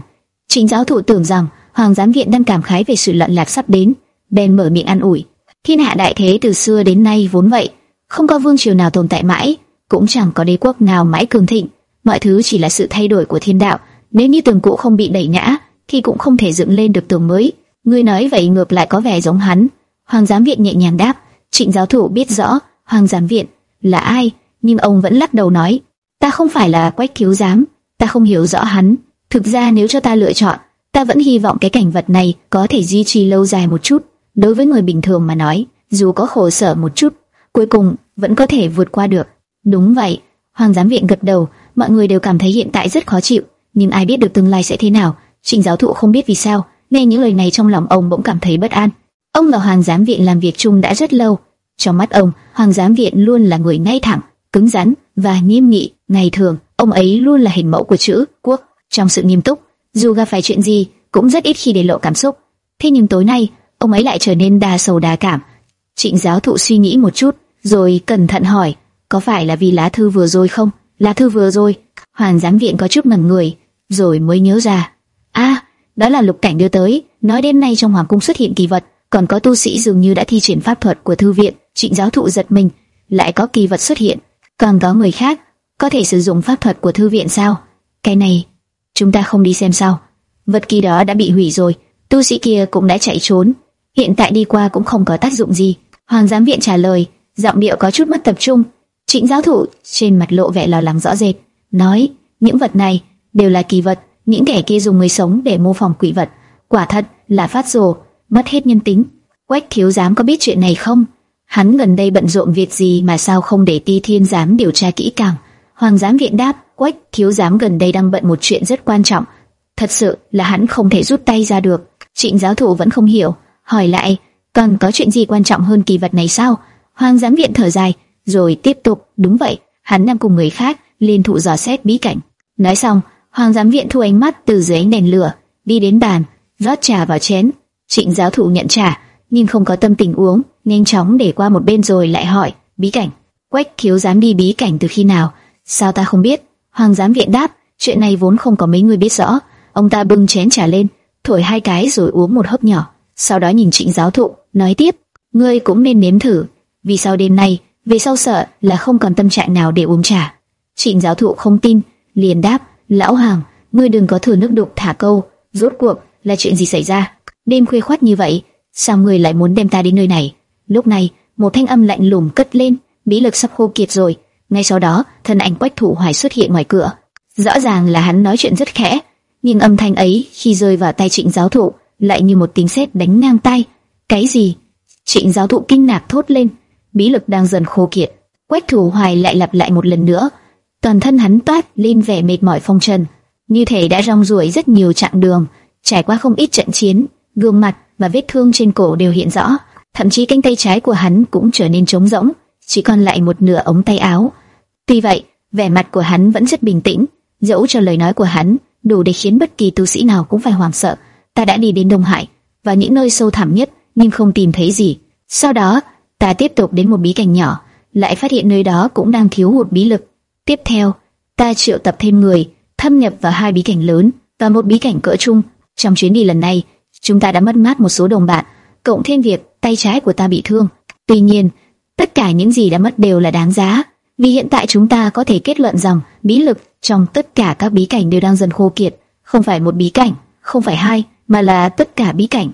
Trịnh giáo thụ tưởng rằng Hoàng giám viện đang cảm khái về sự loạn lạc sắp đến, bèn mở miệng an ủi. Thiên hạ đại thế từ xưa đến nay vốn vậy, không có vương triều nào tồn tại mãi, cũng chẳng có đế quốc nào mãi cường thịnh. Mọi thứ chỉ là sự thay đổi của thiên đạo. Nếu như tường cũ không bị đẩy ngã, thì cũng không thể dựng lên được tường mới. Ngươi nói vậy ngược lại có vẻ giống hắn. Hoàng giám viện nhẹ nhàng đáp. Trịnh giáo thủ biết rõ Hoàng giám viện là ai, nhưng ông vẫn lắc đầu nói: Ta không phải là quách cứu giám, ta không hiểu rõ hắn. Thực ra nếu cho ta lựa chọn, ta vẫn hy vọng cái cảnh vật này có thể duy trì lâu dài một chút. Đối với người bình thường mà nói, dù có khổ sở một chút, cuối cùng vẫn có thể vượt qua được. Đúng vậy, Hoàng giám viện gật đầu, mọi người đều cảm thấy hiện tại rất khó chịu, nhưng ai biết được tương lai sẽ thế nào. Trịnh giáo thụ không biết vì sao, nghe những lời này trong lòng ông bỗng cảm thấy bất an. Ông và Hoàng giám viện làm việc chung đã rất lâu, trong mắt ông, Hoàng giám viện luôn là người ngay thẳng, cứng rắn và nghiêm nghị. Ngày thường, ông ấy luôn là hình mẫu của chữ quốc trong sự nghiêm túc, dù gặp phải chuyện gì cũng rất ít khi để lộ cảm xúc. Thế nhưng tối nay, ông ấy lại trở nên đa sầu đa cảm. Trịnh giáo thụ suy nghĩ một chút, rồi cẩn thận hỏi, có phải là vì lá thư vừa rồi không? Lá thư vừa rồi, Hoàng giám viện có chút ngẩn người, rồi mới nhớ ra. a đó là lục cảnh đưa tới, nói đêm nay trong hoàng cung xuất hiện kỳ vật, còn có tu sĩ dường như đã thi triển pháp thuật của thư viện. Trịnh giáo thụ giật mình, lại có kỳ vật xuất hiện, còn có người khác có thể sử dụng pháp thuật của thư viện sao? Cái này, chúng ta không đi xem sao? vật kỳ đó đã bị hủy rồi, tu sĩ kia cũng đã chạy trốn, hiện tại đi qua cũng không có tác dụng gì. Hoàng giám viện trả lời, giọng điệu có chút mất tập trung. Trịnh giáo thụ trên mặt lộ vẻ lo lắng rõ rệt, nói những vật này đều là kỳ vật, những kẻ kia dùng người sống để mô phỏng quỷ vật, quả thật là phát rồ, mất hết nhân tính. Quách thiếu giám có biết chuyện này không? Hắn gần đây bận rộn việc gì mà sao không để Ti Thiên giám điều tra kỹ càng? Hoàng giám viện đáp, Quách thiếu giám gần đây đang bận một chuyện rất quan trọng, thật sự là hắn không thể rút tay ra được. Trịnh giáo thủ vẫn không hiểu, hỏi lại, còn có chuyện gì quan trọng hơn kỳ vật này sao? Hoàng giám viện thở dài, rồi tiếp tục, đúng vậy, hắn đang cùng người khác liên thủ dò xét bí cảnh. Nói xong, Hoàng giám viện thu ánh mắt từ dưới nền đèn lửa, đi đến bàn, rót trà vào chén. Trịnh giáo thủ nhận trà, nhưng không có tâm tình uống, nhanh chóng để qua một bên rồi lại hỏi, bí cảnh. Quách thiếu dám đi bí cảnh từ khi nào? Sao ta không biết? Hoàng giám viện đáp, chuyện này vốn không có mấy người biết rõ. Ông ta bưng chén trà lên, thổi hai cái rồi uống một hớp nhỏ. Sau đó nhìn trịnh giáo thụ, nói tiếp, ngươi cũng nên nếm thử. Vì sau đêm nay, về sau sợ là không còn tâm trạng nào để uống trà. Trịnh giáo thụ không tin, liền đáp, lão hàng, ngươi đừng có thừa nước đục thả câu. Rốt cuộc là chuyện gì xảy ra? Đêm khuya khoắt như vậy, sao ngươi lại muốn đem ta đến nơi này? Lúc này, một thanh âm lạnh lùng cất lên, bí lực sắp khô kiệt rồi. Ngay sau đó, thân ảnh Quách Thủ Hoài xuất hiện ngoài cửa. Rõ ràng là hắn nói chuyện rất khẽ, nhưng âm thanh ấy khi rơi vào tay Trịnh giáo thụ lại như một tiếng sét đánh ngang tay. Cái gì? Trịnh giáo thụ kinh ngạc thốt lên, bí lực đang dần khô kiệt. Quách Thủ Hoài lại lặp lại một lần nữa, toàn thân hắn toát lên vẻ mệt mỏi phong trần, như thể đã rong ruổi rất nhiều chặng đường, trải qua không ít trận chiến, gương mặt và vết thương trên cổ đều hiện rõ, thậm chí cánh tay trái của hắn cũng trở nên trống rỗng, chỉ còn lại một nửa ống tay áo. Tuy vậy, vẻ mặt của hắn vẫn rất bình tĩnh, dẫu cho lời nói của hắn đủ để khiến bất kỳ tu sĩ nào cũng phải hoảng sợ. Ta đã đi đến Đông Hải và những nơi sâu thẳm nhất, nhưng không tìm thấy gì. Sau đó, ta tiếp tục đến một bí cảnh nhỏ, lại phát hiện nơi đó cũng đang thiếu hụt bí lực. Tiếp theo, ta triệu tập thêm người, thâm nhập vào hai bí cảnh lớn và một bí cảnh cỡ trung. Trong chuyến đi lần này, chúng ta đã mất mát một số đồng bạn, cộng thêm việc tay trái của ta bị thương. Tuy nhiên, tất cả những gì đã mất đều là đáng giá, vì hiện tại chúng ta có thể kết luận rằng bí lực trong tất cả các bí cảnh đều đang dần khô kiệt, không phải một bí cảnh, không phải hai, mà là tất cả bí cảnh,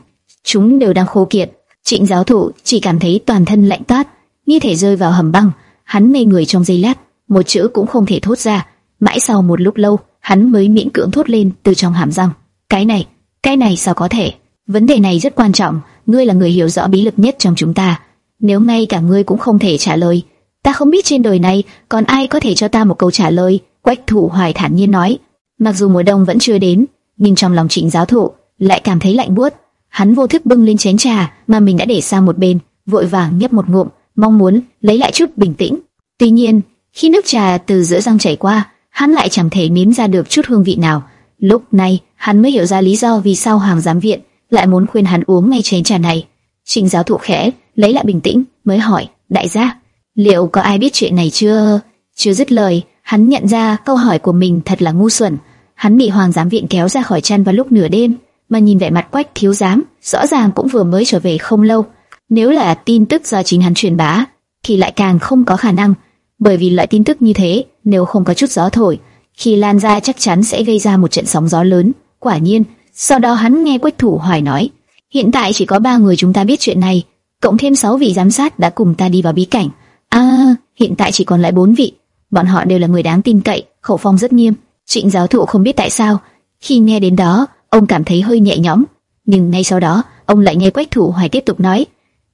chúng đều đang khô kiệt. Trịnh giáo thụ chỉ cảm thấy toàn thân lạnh toát, như thể rơi vào hầm băng, hắn mê người trong giây lát, một chữ cũng không thể thốt ra. Mãi sau một lúc lâu, hắn mới miễn cưỡng thốt lên từ trong hàm răng, cái này, cái này sao có thể? Vấn đề này rất quan trọng, ngươi là người hiểu rõ bí lực nhất trong chúng ta. Nếu ngay cả ngươi cũng không thể trả lời, ta không biết trên đời này còn ai có thể cho ta một câu trả lời. Quách Thủ Hoài thản nhiên nói. Mặc dù mùa đông vẫn chưa đến, nhưng trong lòng Trịnh giáo thụ lại cảm thấy lạnh buốt. Hắn vô thức bưng lên chén trà mà mình đã để sang một bên, vội vàng nhấp một ngụm, mong muốn lấy lại chút bình tĩnh. Tuy nhiên, khi nước trà từ giữa răng chảy qua, hắn lại chẳng thể nếm ra được chút hương vị nào. Lúc này, hắn mới hiểu ra lý do vì sao Hoàng giám viện lại muốn khuyên hắn uống ngay chén trà này. Trình giáo thụ khẽ lấy lại bình tĩnh, mới hỏi, đại gia, liệu có ai biết chuyện này chưa? Chưa dứt lời, hắn nhận ra câu hỏi của mình thật là ngu xuẩn. Hắn bị hoàng giám viện kéo ra khỏi chăn vào lúc nửa đêm, mà nhìn vẻ mặt quách thiếu giám, rõ ràng cũng vừa mới trở về không lâu. Nếu là tin tức do chính hắn truyền bá, thì lại càng không có khả năng, bởi vì loại tin tức như thế, nếu không có chút gió thổi, khi lan ra chắc chắn sẽ gây ra một trận sóng gió lớn. Quả nhiên, sau đó hắn nghe Quách Thủ Hoài nói, hiện tại chỉ có ba người chúng ta biết chuyện này, cộng thêm sáu vị giám sát đã cùng ta đi vào bí cảnh. À, hiện tại chỉ còn lại bốn vị, bọn họ đều là người đáng tin cậy, khẩu phong rất nghiêm. Trịnh giáo thụ không biết tại sao, khi nghe đến đó, ông cảm thấy hơi nhẹ nhõm, nhưng ngay sau đó, ông lại nghe Quách Thủ Hoài tiếp tục nói,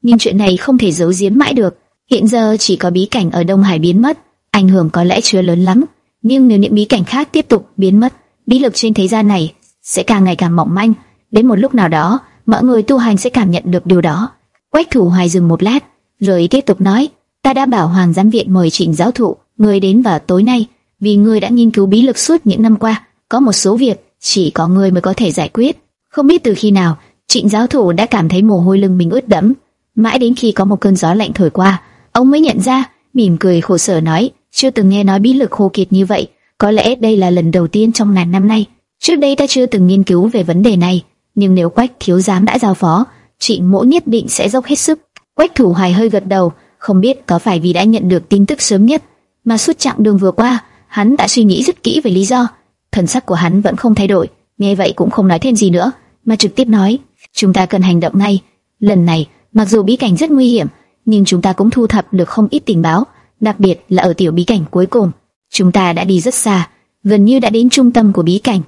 nhưng chuyện này không thể giấu giếm mãi được. Hiện giờ chỉ có bí cảnh ở Đông Hải biến mất, ảnh hưởng có lẽ chưa lớn lắm, nhưng nếu những bí cảnh khác tiếp tục biến mất, bí lực trên thế gian này sẽ càng ngày càng mỏng manh. Đến một lúc nào đó, mọi người tu hành sẽ cảm nhận được điều đó. Quách Thủ Hoài dừng một lát, rồi tiếp tục nói: "Ta đã bảo Hoàng giám viện mời Trịnh giáo thụ, người đến vào tối nay, vì người đã nghiên cứu bí lực suốt những năm qua, có một số việc chỉ có người mới có thể giải quyết." Không biết từ khi nào, Trịnh giáo thụ đã cảm thấy mồ hôi lưng mình ướt đẫm, mãi đến khi có một cơn gió lạnh thổi qua, ông mới nhận ra, mỉm cười khổ sở nói: "Chưa từng nghe nói bí lực khô kiệt như vậy, có lẽ đây là lần đầu tiên trong ngàn năm nay." Trước đây ta chưa từng nghiên cứu về vấn đề này, nhưng nếu Quách thiếu giám đã giao phó, Trịnh Mỗ nhất định sẽ dốc hết sức. Quách Thủ Hoài hơi gật đầu, không biết có phải vì đã nhận được tin tức sớm nhất, mà suốt chặng đường vừa qua, hắn đã suy nghĩ rất kỹ về lý do. Thần sắc của hắn vẫn không thay đổi, nghe vậy cũng không nói thêm gì nữa, mà trực tiếp nói, chúng ta cần hành động ngay. Lần này, mặc dù bí cảnh rất nguy hiểm, nhưng chúng ta cũng thu thập được không ít tình báo, đặc biệt là ở tiểu bí cảnh cuối cùng. Chúng ta đã đi rất xa, gần như đã đến trung tâm của bí cảnh.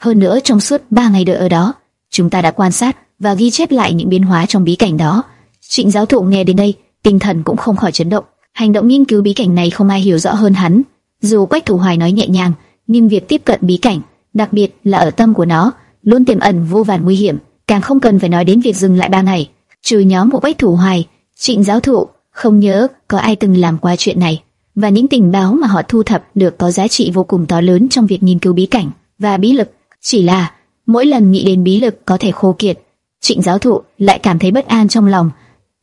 Hơn nữa trong suốt 3 ngày đợi ở đó, chúng ta đã quan sát và ghi chép lại những biến hóa trong bí cảnh đó. Trịnh giáo thụ nghe đến đây, tinh thần cũng không khỏi chấn động. Hành động nghiên cứu bí cảnh này không ai hiểu rõ hơn hắn. Dù Quách Thủ Hoài nói nhẹ nhàng, nhưng việc tiếp cận bí cảnh, đặc biệt là ở tâm của nó, luôn tiềm ẩn vô vàn nguy hiểm. Càng không cần phải nói đến việc dừng lại ba ngày. Trừ nhóm của Quách Thủ Hoài, Trịnh giáo thụ không nhớ có ai từng làm qua chuyện này, và những tình báo mà họ thu thập được có giá trị vô cùng to lớn trong việc nghiên cứu bí cảnh và bí lực. Chỉ là mỗi lần nghĩ đến bí lực có thể khô kiệt, Trịnh giáo thụ lại cảm thấy bất an trong lòng.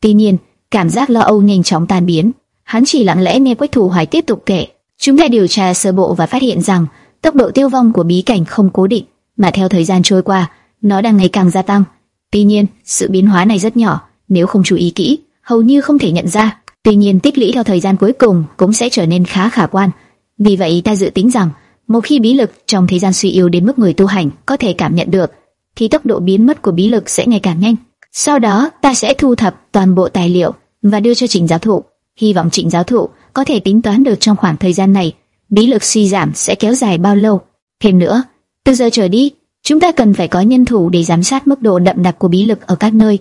Tuy nhiên, cảm giác lo âu nhanh chóng tan biến. Hắn chỉ lặng lẽ nghe Quách Thủ Hoài tiếp tục kể. Chúng ta điều tra sơ bộ và phát hiện rằng tốc độ tiêu vong của bí cảnh không cố định, mà theo thời gian trôi qua, nó đang ngày càng gia tăng. Tuy nhiên, sự biến hóa này rất nhỏ, nếu không chú ý kỹ, hầu như không thể nhận ra. Tuy nhiên, tích lũy theo thời gian cuối cùng cũng sẽ trở nên khá khả quan. Vì vậy, ta dự tính rằng, một khi bí lực trong thời gian suy yếu đến mức người tu hành có thể cảm nhận được, thì tốc độ biến mất của bí lực sẽ ngày càng nhanh. Sau đó, ta sẽ thu thập toàn bộ tài liệu và đưa cho Trịnh giáo thụ. Hy vọng Trịnh giáo thụ có thể tính toán được trong khoảng thời gian này, bí lực suy giảm sẽ kéo dài bao lâu. Thêm nữa, từ giờ trở đi, chúng ta cần phải có nhân thủ để giám sát mức độ đậm đặc của bí lực ở các nơi.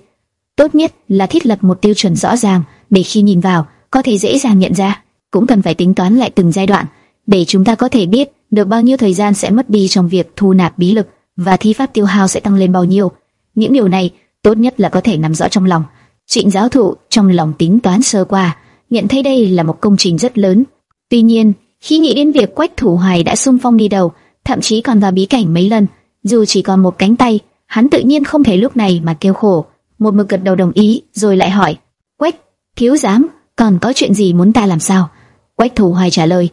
Tốt nhất là thiết lập một tiêu chuẩn rõ ràng để khi nhìn vào có thể dễ dàng nhận ra. Cũng cần phải tính toán lại từng giai đoạn để chúng ta có thể biết được bao nhiêu thời gian sẽ mất đi trong việc thu nạp bí lực và thi pháp tiêu hao sẽ tăng lên bao nhiêu. Những điều này tốt nhất là có thể nắm rõ trong lòng. Trịnh giáo thụ trong lòng tính toán sơ qua, nhận thấy đây là một công trình rất lớn. Tuy nhiên, khi nghĩ đến việc Quách Thủ Hoài đã xung phong đi đầu, thậm chí còn vào bí cảnh mấy lần, dù chỉ còn một cánh tay, hắn tự nhiên không thể lúc này mà kêu khổ. Một mực gật đầu đồng ý, rồi lại hỏi: "Quách, thiếu giám, còn có chuyện gì muốn ta làm sao?" Quách Thủ Hoài trả lời: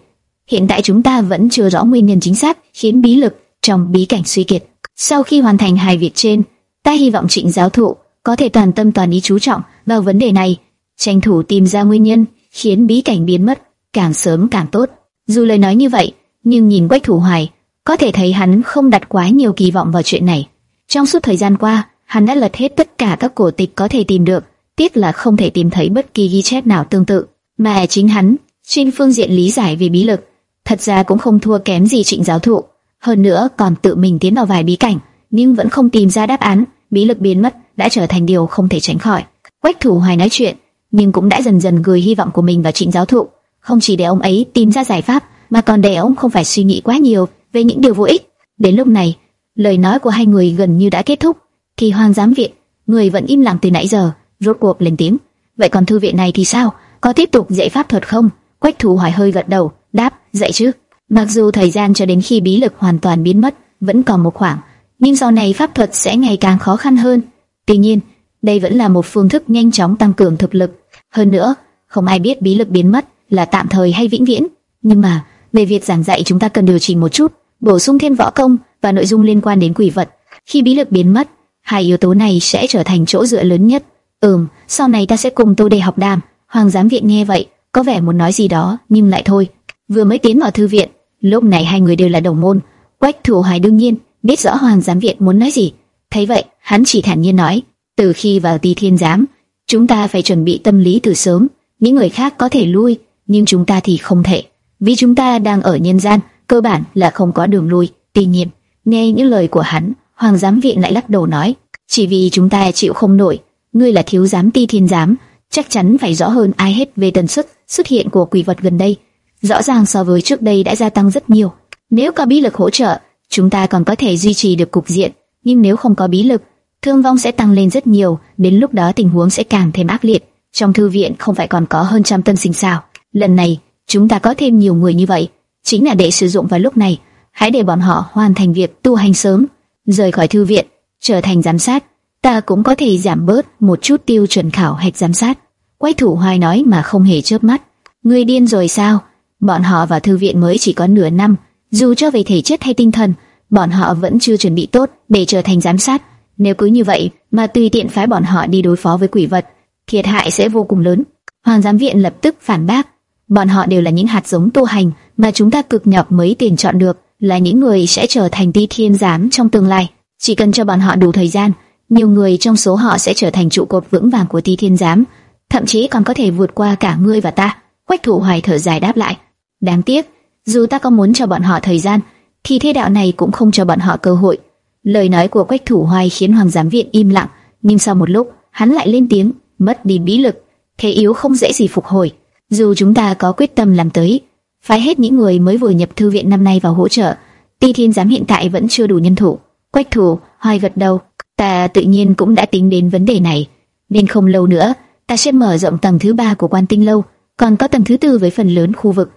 "Hiện tại chúng ta vẫn chưa rõ nguyên nhân chính xác khiến bí lực trong bí cảnh suy kiệt. Sau khi hoàn thành hai việc trên, ta hy vọng Trịnh giáo thụ có thể toàn tâm toàn ý chú trọng vào vấn đề này, tranh thủ tìm ra nguyên nhân khiến bí cảnh biến mất, càng sớm càng tốt. Dù lời nói như vậy, nhưng nhìn Quách Thủ Hoài, có thể thấy hắn không đặt quá nhiều kỳ vọng vào chuyện này. Trong suốt thời gian qua, hắn đã lật hết tất cả các cổ tịch có thể tìm được, tiếc là không thể tìm thấy bất kỳ ghi chép nào tương tự. Mà chính hắn, trên phương diện lý giải về bí lực, thật ra cũng không thua kém gì Trịnh giáo thụ hơn nữa còn tự mình tiến vào vài bí cảnh, nhưng vẫn không tìm ra đáp án, bí lực biến mất đã trở thành điều không thể tránh khỏi. Quách Thủ Hoài nói chuyện, nhưng cũng đã dần dần gửi hy vọng của mình vào Trịnh giáo thụ, không chỉ để ông ấy tìm ra giải pháp, mà còn để ông không phải suy nghĩ quá nhiều về những điều vô ích. Đến lúc này, lời nói của hai người gần như đã kết thúc, thì Hoàng giám viện, người vẫn im lặng từ nãy giờ, rốt cuộc lên tiếng. Vậy còn thư viện này thì sao? Có tiếp tục dạy pháp thuật không? Quách Thủ Hoài hơi gật đầu, đáp, dạy chứ. Mặc dù thời gian cho đến khi bí lực hoàn toàn biến mất vẫn còn một khoảng, nhưng sau này pháp thuật sẽ ngày càng khó khăn hơn. Tuy nhiên, đây vẫn là một phương thức nhanh chóng tăng cường thực lực. Hơn nữa, không ai biết bí lực biến mất là tạm thời hay vĩnh viễn. Nhưng mà, về việc giảng dạy chúng ta cần điều chỉnh một chút, bổ sung thêm võ công và nội dung liên quan đến quỷ vật. Khi bí lực biến mất, hai yếu tố này sẽ trở thành chỗ dựa lớn nhất. Ừm, sau này ta sẽ cùng Tô Đề học đàm. Hoàng giám viện nghe vậy, có vẻ muốn nói gì đó, nhưng lại thôi. Vừa mới tiến vào thư viện, Lúc này hai người đều là đồng môn, Quách Thủ Hoài đương nhiên biết rõ Hoàng giám viện muốn nói gì. Thấy vậy, hắn chỉ thản nhiên nói: từ khi vào Ti Thiên giám, chúng ta phải chuẩn bị tâm lý từ sớm. Những người khác có thể lui, nhưng chúng ta thì không thể, vì chúng ta đang ở nhân gian, cơ bản là không có đường lui. Tuy nhiên, nghe những lời của hắn, Hoàng giám viện lại lắc đầu nói: chỉ vì chúng ta chịu không nổi, ngươi là thiếu giám Ti Thiên giám, chắc chắn phải rõ hơn ai hết về tần suất xuất hiện của quỷ vật gần đây rõ ràng so với trước đây đã gia tăng rất nhiều. Nếu có bí lực hỗ trợ, chúng ta còn có thể duy trì được cục diện, nhưng nếu không có bí lực, thương vong sẽ tăng lên rất nhiều, đến lúc đó tình huống sẽ càng thêm ác liệt. Trong thư viện không phải còn có hơn trăm tân sinh sao? Lần này, chúng ta có thêm nhiều người như vậy, chính là để sử dụng vào lúc này. Hãy để bọn họ hoàn thành việc tu hành sớm, rời khỏi thư viện, trở thành giám sát. Ta cũng có thể giảm bớt một chút tiêu chuẩn khảo hạch giám sát. Quách thủ hoài nói mà không hề chớp mắt. Ngươi điên rồi sao? Bọn họ vào thư viện mới chỉ có nửa năm, dù cho về thể chất hay tinh thần, bọn họ vẫn chưa chuẩn bị tốt để trở thành giám sát. Nếu cứ như vậy mà tùy tiện phái bọn họ đi đối phó với quỷ vật, thiệt hại sẽ vô cùng lớn. Hoàng giám viện lập tức phản bác, bọn họ đều là những hạt giống tu hành mà chúng ta cực nhọc mới tiền chọn được, là những người sẽ trở thành ti thiên giám trong tương lai. Chỉ cần cho bọn họ đủ thời gian, nhiều người trong số họ sẽ trở thành trụ cột vững vàng của ti thiên giám, thậm chí còn có thể vượt qua cả ngươi và ta. Quách Thủ Hoài thở dài đáp lại. Đáng tiếc, dù ta có muốn cho bọn họ thời gian, thì thế đạo này cũng không cho bọn họ cơ hội. Lời nói của Quách Thủ Hoài khiến Hoàng giám viện im lặng, nhưng sau một lúc, hắn lại lên tiếng, mất đi bí lực, thế yếu không dễ gì phục hồi. Dù chúng ta có quyết tâm làm tới, phái hết những người mới vừa nhập thư viện năm nay vào hỗ trợ, Ti Thiên giám hiện tại vẫn chưa đủ nhân thủ. Quách Thủ Hoài gật đầu, ta tự nhiên cũng đã tính đến vấn đề này, nên không lâu nữa, ta sẽ mở rộng tầng thứ ba của Quan Tinh lâu, còn có tầng thứ tư với phần lớn khu vực.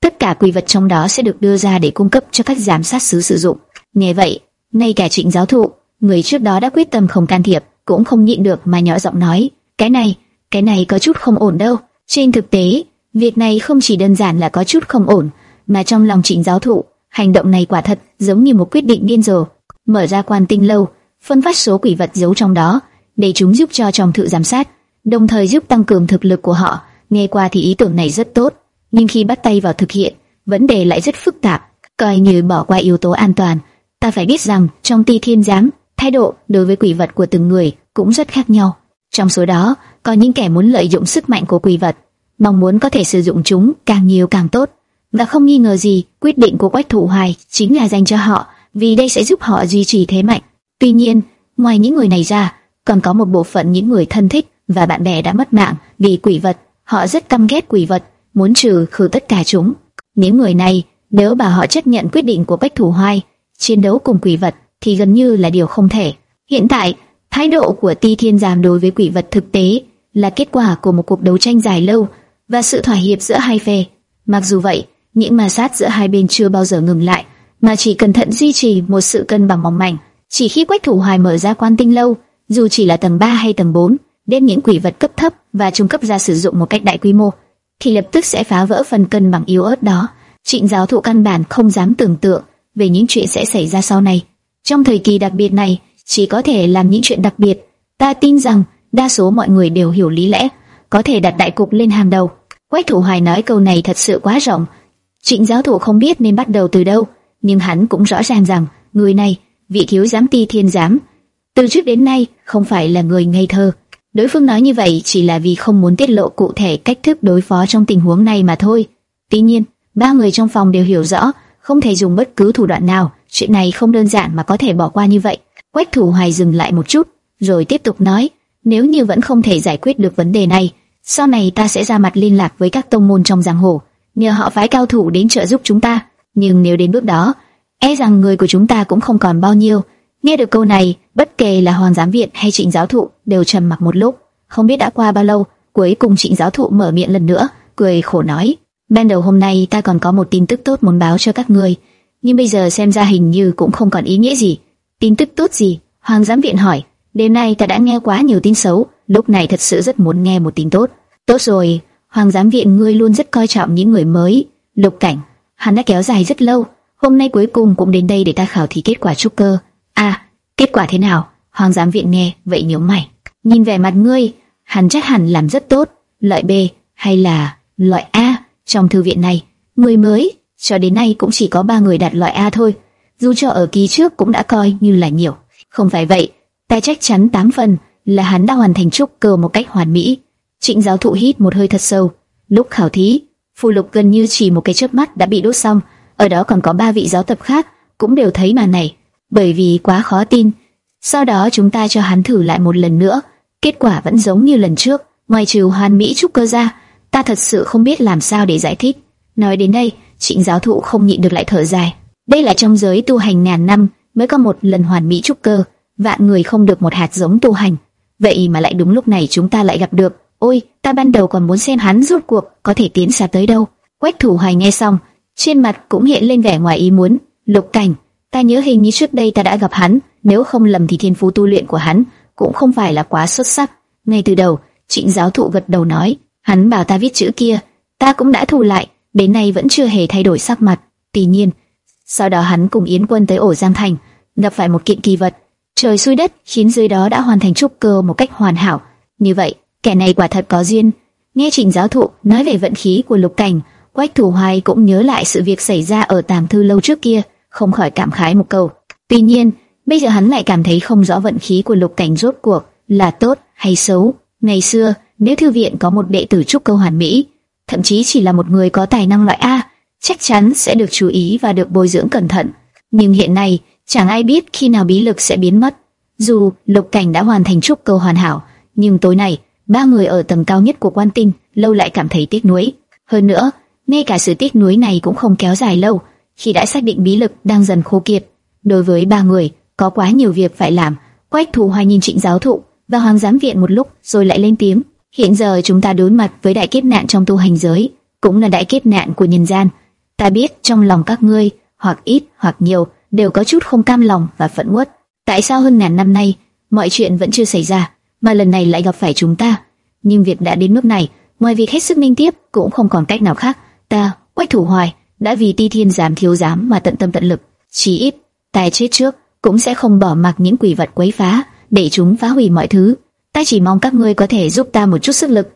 Tất cả quỷ vật trong đó sẽ được đưa ra để cung cấp cho các giám sát sứ sử dụng. Nghe vậy, ngay cả Trịnh giáo thụ, người trước đó đã quyết tâm không can thiệp, cũng không nhịn được mà nhỏ giọng nói, cái này, cái này có chút không ổn đâu. Trên thực tế, việc này không chỉ đơn giản là có chút không ổn, mà trong lòng Trịnh giáo thụ, hành động này quả thật giống như một quyết định điên rồ. Mở ra quan tinh lâu, phân phát số quỷ vật giấu trong đó, để chúng giúp cho trong thự giám sát, đồng thời giúp tăng cường thực lực của họ. Nghe qua thì ý tưởng này rất tốt, nhưng khi bắt tay vào thực hiện, vấn đề lại rất phức tạp. Coi như bỏ qua yếu tố an toàn, ta phải biết rằng trong ti thiên giám, thái độ đối với quỷ vật của từng người cũng rất khác nhau. Trong số đó, có những kẻ muốn lợi dụng sức mạnh của quỷ vật, mong muốn có thể sử dụng chúng càng nhiều càng tốt. Và không nghi ngờ gì, quyết định của Quách Thủ Hoài chính là dành cho họ, vì đây sẽ giúp họ duy trì thế mạnh. Tuy nhiên, ngoài những người này ra, còn có một bộ phận những người thân thích và bạn bè đã mất mạng vì quỷ vật. Họ rất căm ghét quỷ vật, muốn trừ khử tất cả chúng. Những người này, nếu bà họ chấp nhận quyết định của Bách Thủ Hoài, chiến đấu cùng quỷ vật, thì gần như là điều không thể. Hiện tại, thái độ của Ti Thiên Giám đối với quỷ vật thực tế là kết quả của một cuộc đấu tranh dài lâu và sự thỏa hiệp giữa hai phe. Mặc dù vậy, những ma sát giữa hai bên chưa bao giờ ngừng lại, mà chỉ cẩn thận duy trì một sự cân bằng mỏng manh. Chỉ khi Quách Thủ Hoài mở ra quan tinh lâu, dù chỉ là tầng 3 hay tầng 4, đem những quỷ vật cấp thấp và trung cấp ra sử dụng một cách đại quy mô, thì lập tức sẽ phá vỡ phần cân bằng yếu ớt đó. Trịnh giáo thụ căn bản không dám tưởng tượng về những chuyện sẽ xảy ra sau này. Trong thời kỳ đặc biệt này, chỉ có thể làm những chuyện đặc biệt. Ta tin rằng đa số mọi người đều hiểu lý lẽ, có thể đặt đại cục lên hàng đầu. Quách Thủ Hoài nói câu này thật sự quá rộng. Trịnh giáo thụ không biết nên bắt đầu từ đâu, nhưng hắn cũng rõ ràng rằng người này, vị thiếu giám ti thiên giám, từ trước đến nay không phải là người ngây thơ. Đối phương nói như vậy chỉ là vì không muốn tiết lộ cụ thể cách thức đối phó trong tình huống này mà thôi. Tuy nhiên, ba người trong phòng đều hiểu rõ, không thể dùng bất cứ thủ đoạn nào, chuyện này không đơn giản mà có thể bỏ qua như vậy. Quách Thủ Hoài dừng lại một chút, rồi tiếp tục nói, nếu như vẫn không thể giải quyết được vấn đề này, sau này ta sẽ ra mặt liên lạc với các tông môn trong giang hồ, nhờ họ phái cao thủ đến trợ giúp chúng ta. Nhưng nếu đến bước đó, e rằng người của chúng ta cũng không còn bao nhiêu. Nghe được câu này, bất kể là Hoàng giám viện hay Trịnh giáo thụ đều trầm mặc một lúc. Không biết đã qua bao lâu, cuối cùng Trịnh giáo thụ mở miệng lần nữa, cười khổ nói: "Ban đầu hôm nay ta còn có một tin tức tốt muốn báo cho các người, nhưng bây giờ xem ra hình như cũng không còn ý nghĩa gì." "Tin tức tốt gì?" Hoàng giám viện hỏi. "Đêm nay ta đã nghe quá nhiều tin xấu, lúc này thật sự rất muốn nghe một tin tốt." "Tốt rồi, Hoàng giám viện ngươi luôn rất coi trọng những người mới." Lục Cảnh, hắn đã kéo dài rất lâu, hôm nay cuối cùng cũng đến đây để ta khảo thí kết quả trúc cơ. À, kết quả thế nào? Hoàng giám viện nghe, vậy nhíu mày. Nhìn vẻ mặt ngươi, hắn chắc hẳn làm rất tốt. Loại B hay là loại A trong thư viện này, người mới cho đến nay cũng chỉ có ba người đạt loại A thôi. Dù cho ở kỳ trước cũng đã coi như là nhiều. Không phải vậy, ta chắc chắn tám phần là hắn đã hoàn thành trúc cơ một cách hoàn mỹ. Trịnh giáo thụ hít một hơi thật sâu. Lúc khảo thí, phù lục gần như chỉ một cái chớp mắt đã bị đốt xong. Ở đó còn có ba vị giáo tập khác cũng đều thấy màn này, bởi vì quá khó tin. Sau đó chúng ta cho hắn thử lại một lần nữa, kết quả vẫn giống như lần trước, ngoài trừ hoàn mỹ trúc cơ ra, ta thật sự không biết làm sao để giải thích. Nói đến đây, trịnh giáo thụ không nhịn được lại thở dài. Đây là trong giới tu hành ngàn năm mới có một lần hoàn mỹ trúc cơ, vạn người không được một hạt giống tu hành. Vậy mà lại đúng lúc này chúng ta lại gặp được. Ôi, ta ban đầu còn muốn xem hắn rốt cuộc có thể tiến xa tới đâu. Quách thủ hoài nghe xong, trên mặt cũng hiện lên vẻ ngoài ý muốn. Lục cảnh, ta nhớ hình như trước đây ta đã gặp hắn, nếu không lầm thì thiên phú tu luyện của hắn cũng không phải là quá xuất sắc. Ngay từ đầu, trịnh giáo thụ gật đầu nói, hắn bảo ta viết chữ kia, ta cũng đã thu lại, đến nay vẫn chưa hề thay đổi sắc mặt. Tuy nhiên, sau đó hắn cùng Yến Quân tới ổ Giang Thành, gặp phải một kiện kỳ vật, trời xui đất khiến dưới đó đã hoàn thành trúc cơ một cách hoàn hảo. Như vậy, kẻ này quả thật có duyên. Nghe Trịnh giáo thụ nói về vận khí của Lục Cảnh, Quách Thủ Hoài cũng nhớ lại sự việc xảy ra ở Tàm Thư lâu trước kia, không khỏi cảm khái một câu. Tuy nhiên, bây giờ hắn lại cảm thấy không rõ vận khí của lục cảnh rốt cuộc là tốt hay xấu. Ngày xưa, nếu thư viện có một đệ tử trúc câu hoàn mỹ, thậm chí chỉ là một người có tài năng loại A, chắc chắn sẽ được chú ý và được bồi dưỡng cẩn thận. Nhưng hiện nay, chẳng ai biết khi nào bí lực sẽ biến mất. Dù lục cảnh đã hoàn thành trúc câu hoàn hảo, nhưng tối nay, ba người ở tầng cao nhất của quan tinh lâu lại cảm thấy tiếc nuối. Hơn nữa, ngay cả sự tiếc nuối này cũng không kéo dài lâu, khi đã xác định bí lực đang dần khô kiệt. Đối với ba người, có quá nhiều việc phải làm. Quách Thù Hoài nhìn Trịnh giáo thụ và Hoàng giám viện một lúc, rồi lại lên tiếng. Hiện giờ chúng ta đối mặt với đại kiếp nạn trong tu hành giới, cũng là đại kiếp nạn của nhân gian. Ta biết trong lòng các ngươi, hoặc ít hoặc nhiều, đều có chút không cam lòng và phẫn uất. Tại sao hơn ngàn năm nay, mọi chuyện vẫn chưa xảy ra, mà lần này lại gặp phải chúng ta? Nhưng việc đã đến nước này, ngoài việc hết sức minh tiếp, cũng không còn cách nào khác. Ta, Quách Thủ Hoài, đã vì Ti Thiên giám thiếu giám mà tận tâm tận lực. Chỉ ít, tài chết trước, cũng sẽ không bỏ mặc những quỷ vật quấy phá, để chúng phá hủy mọi thứ. Ta chỉ mong các ngươi có thể giúp ta một chút sức lực,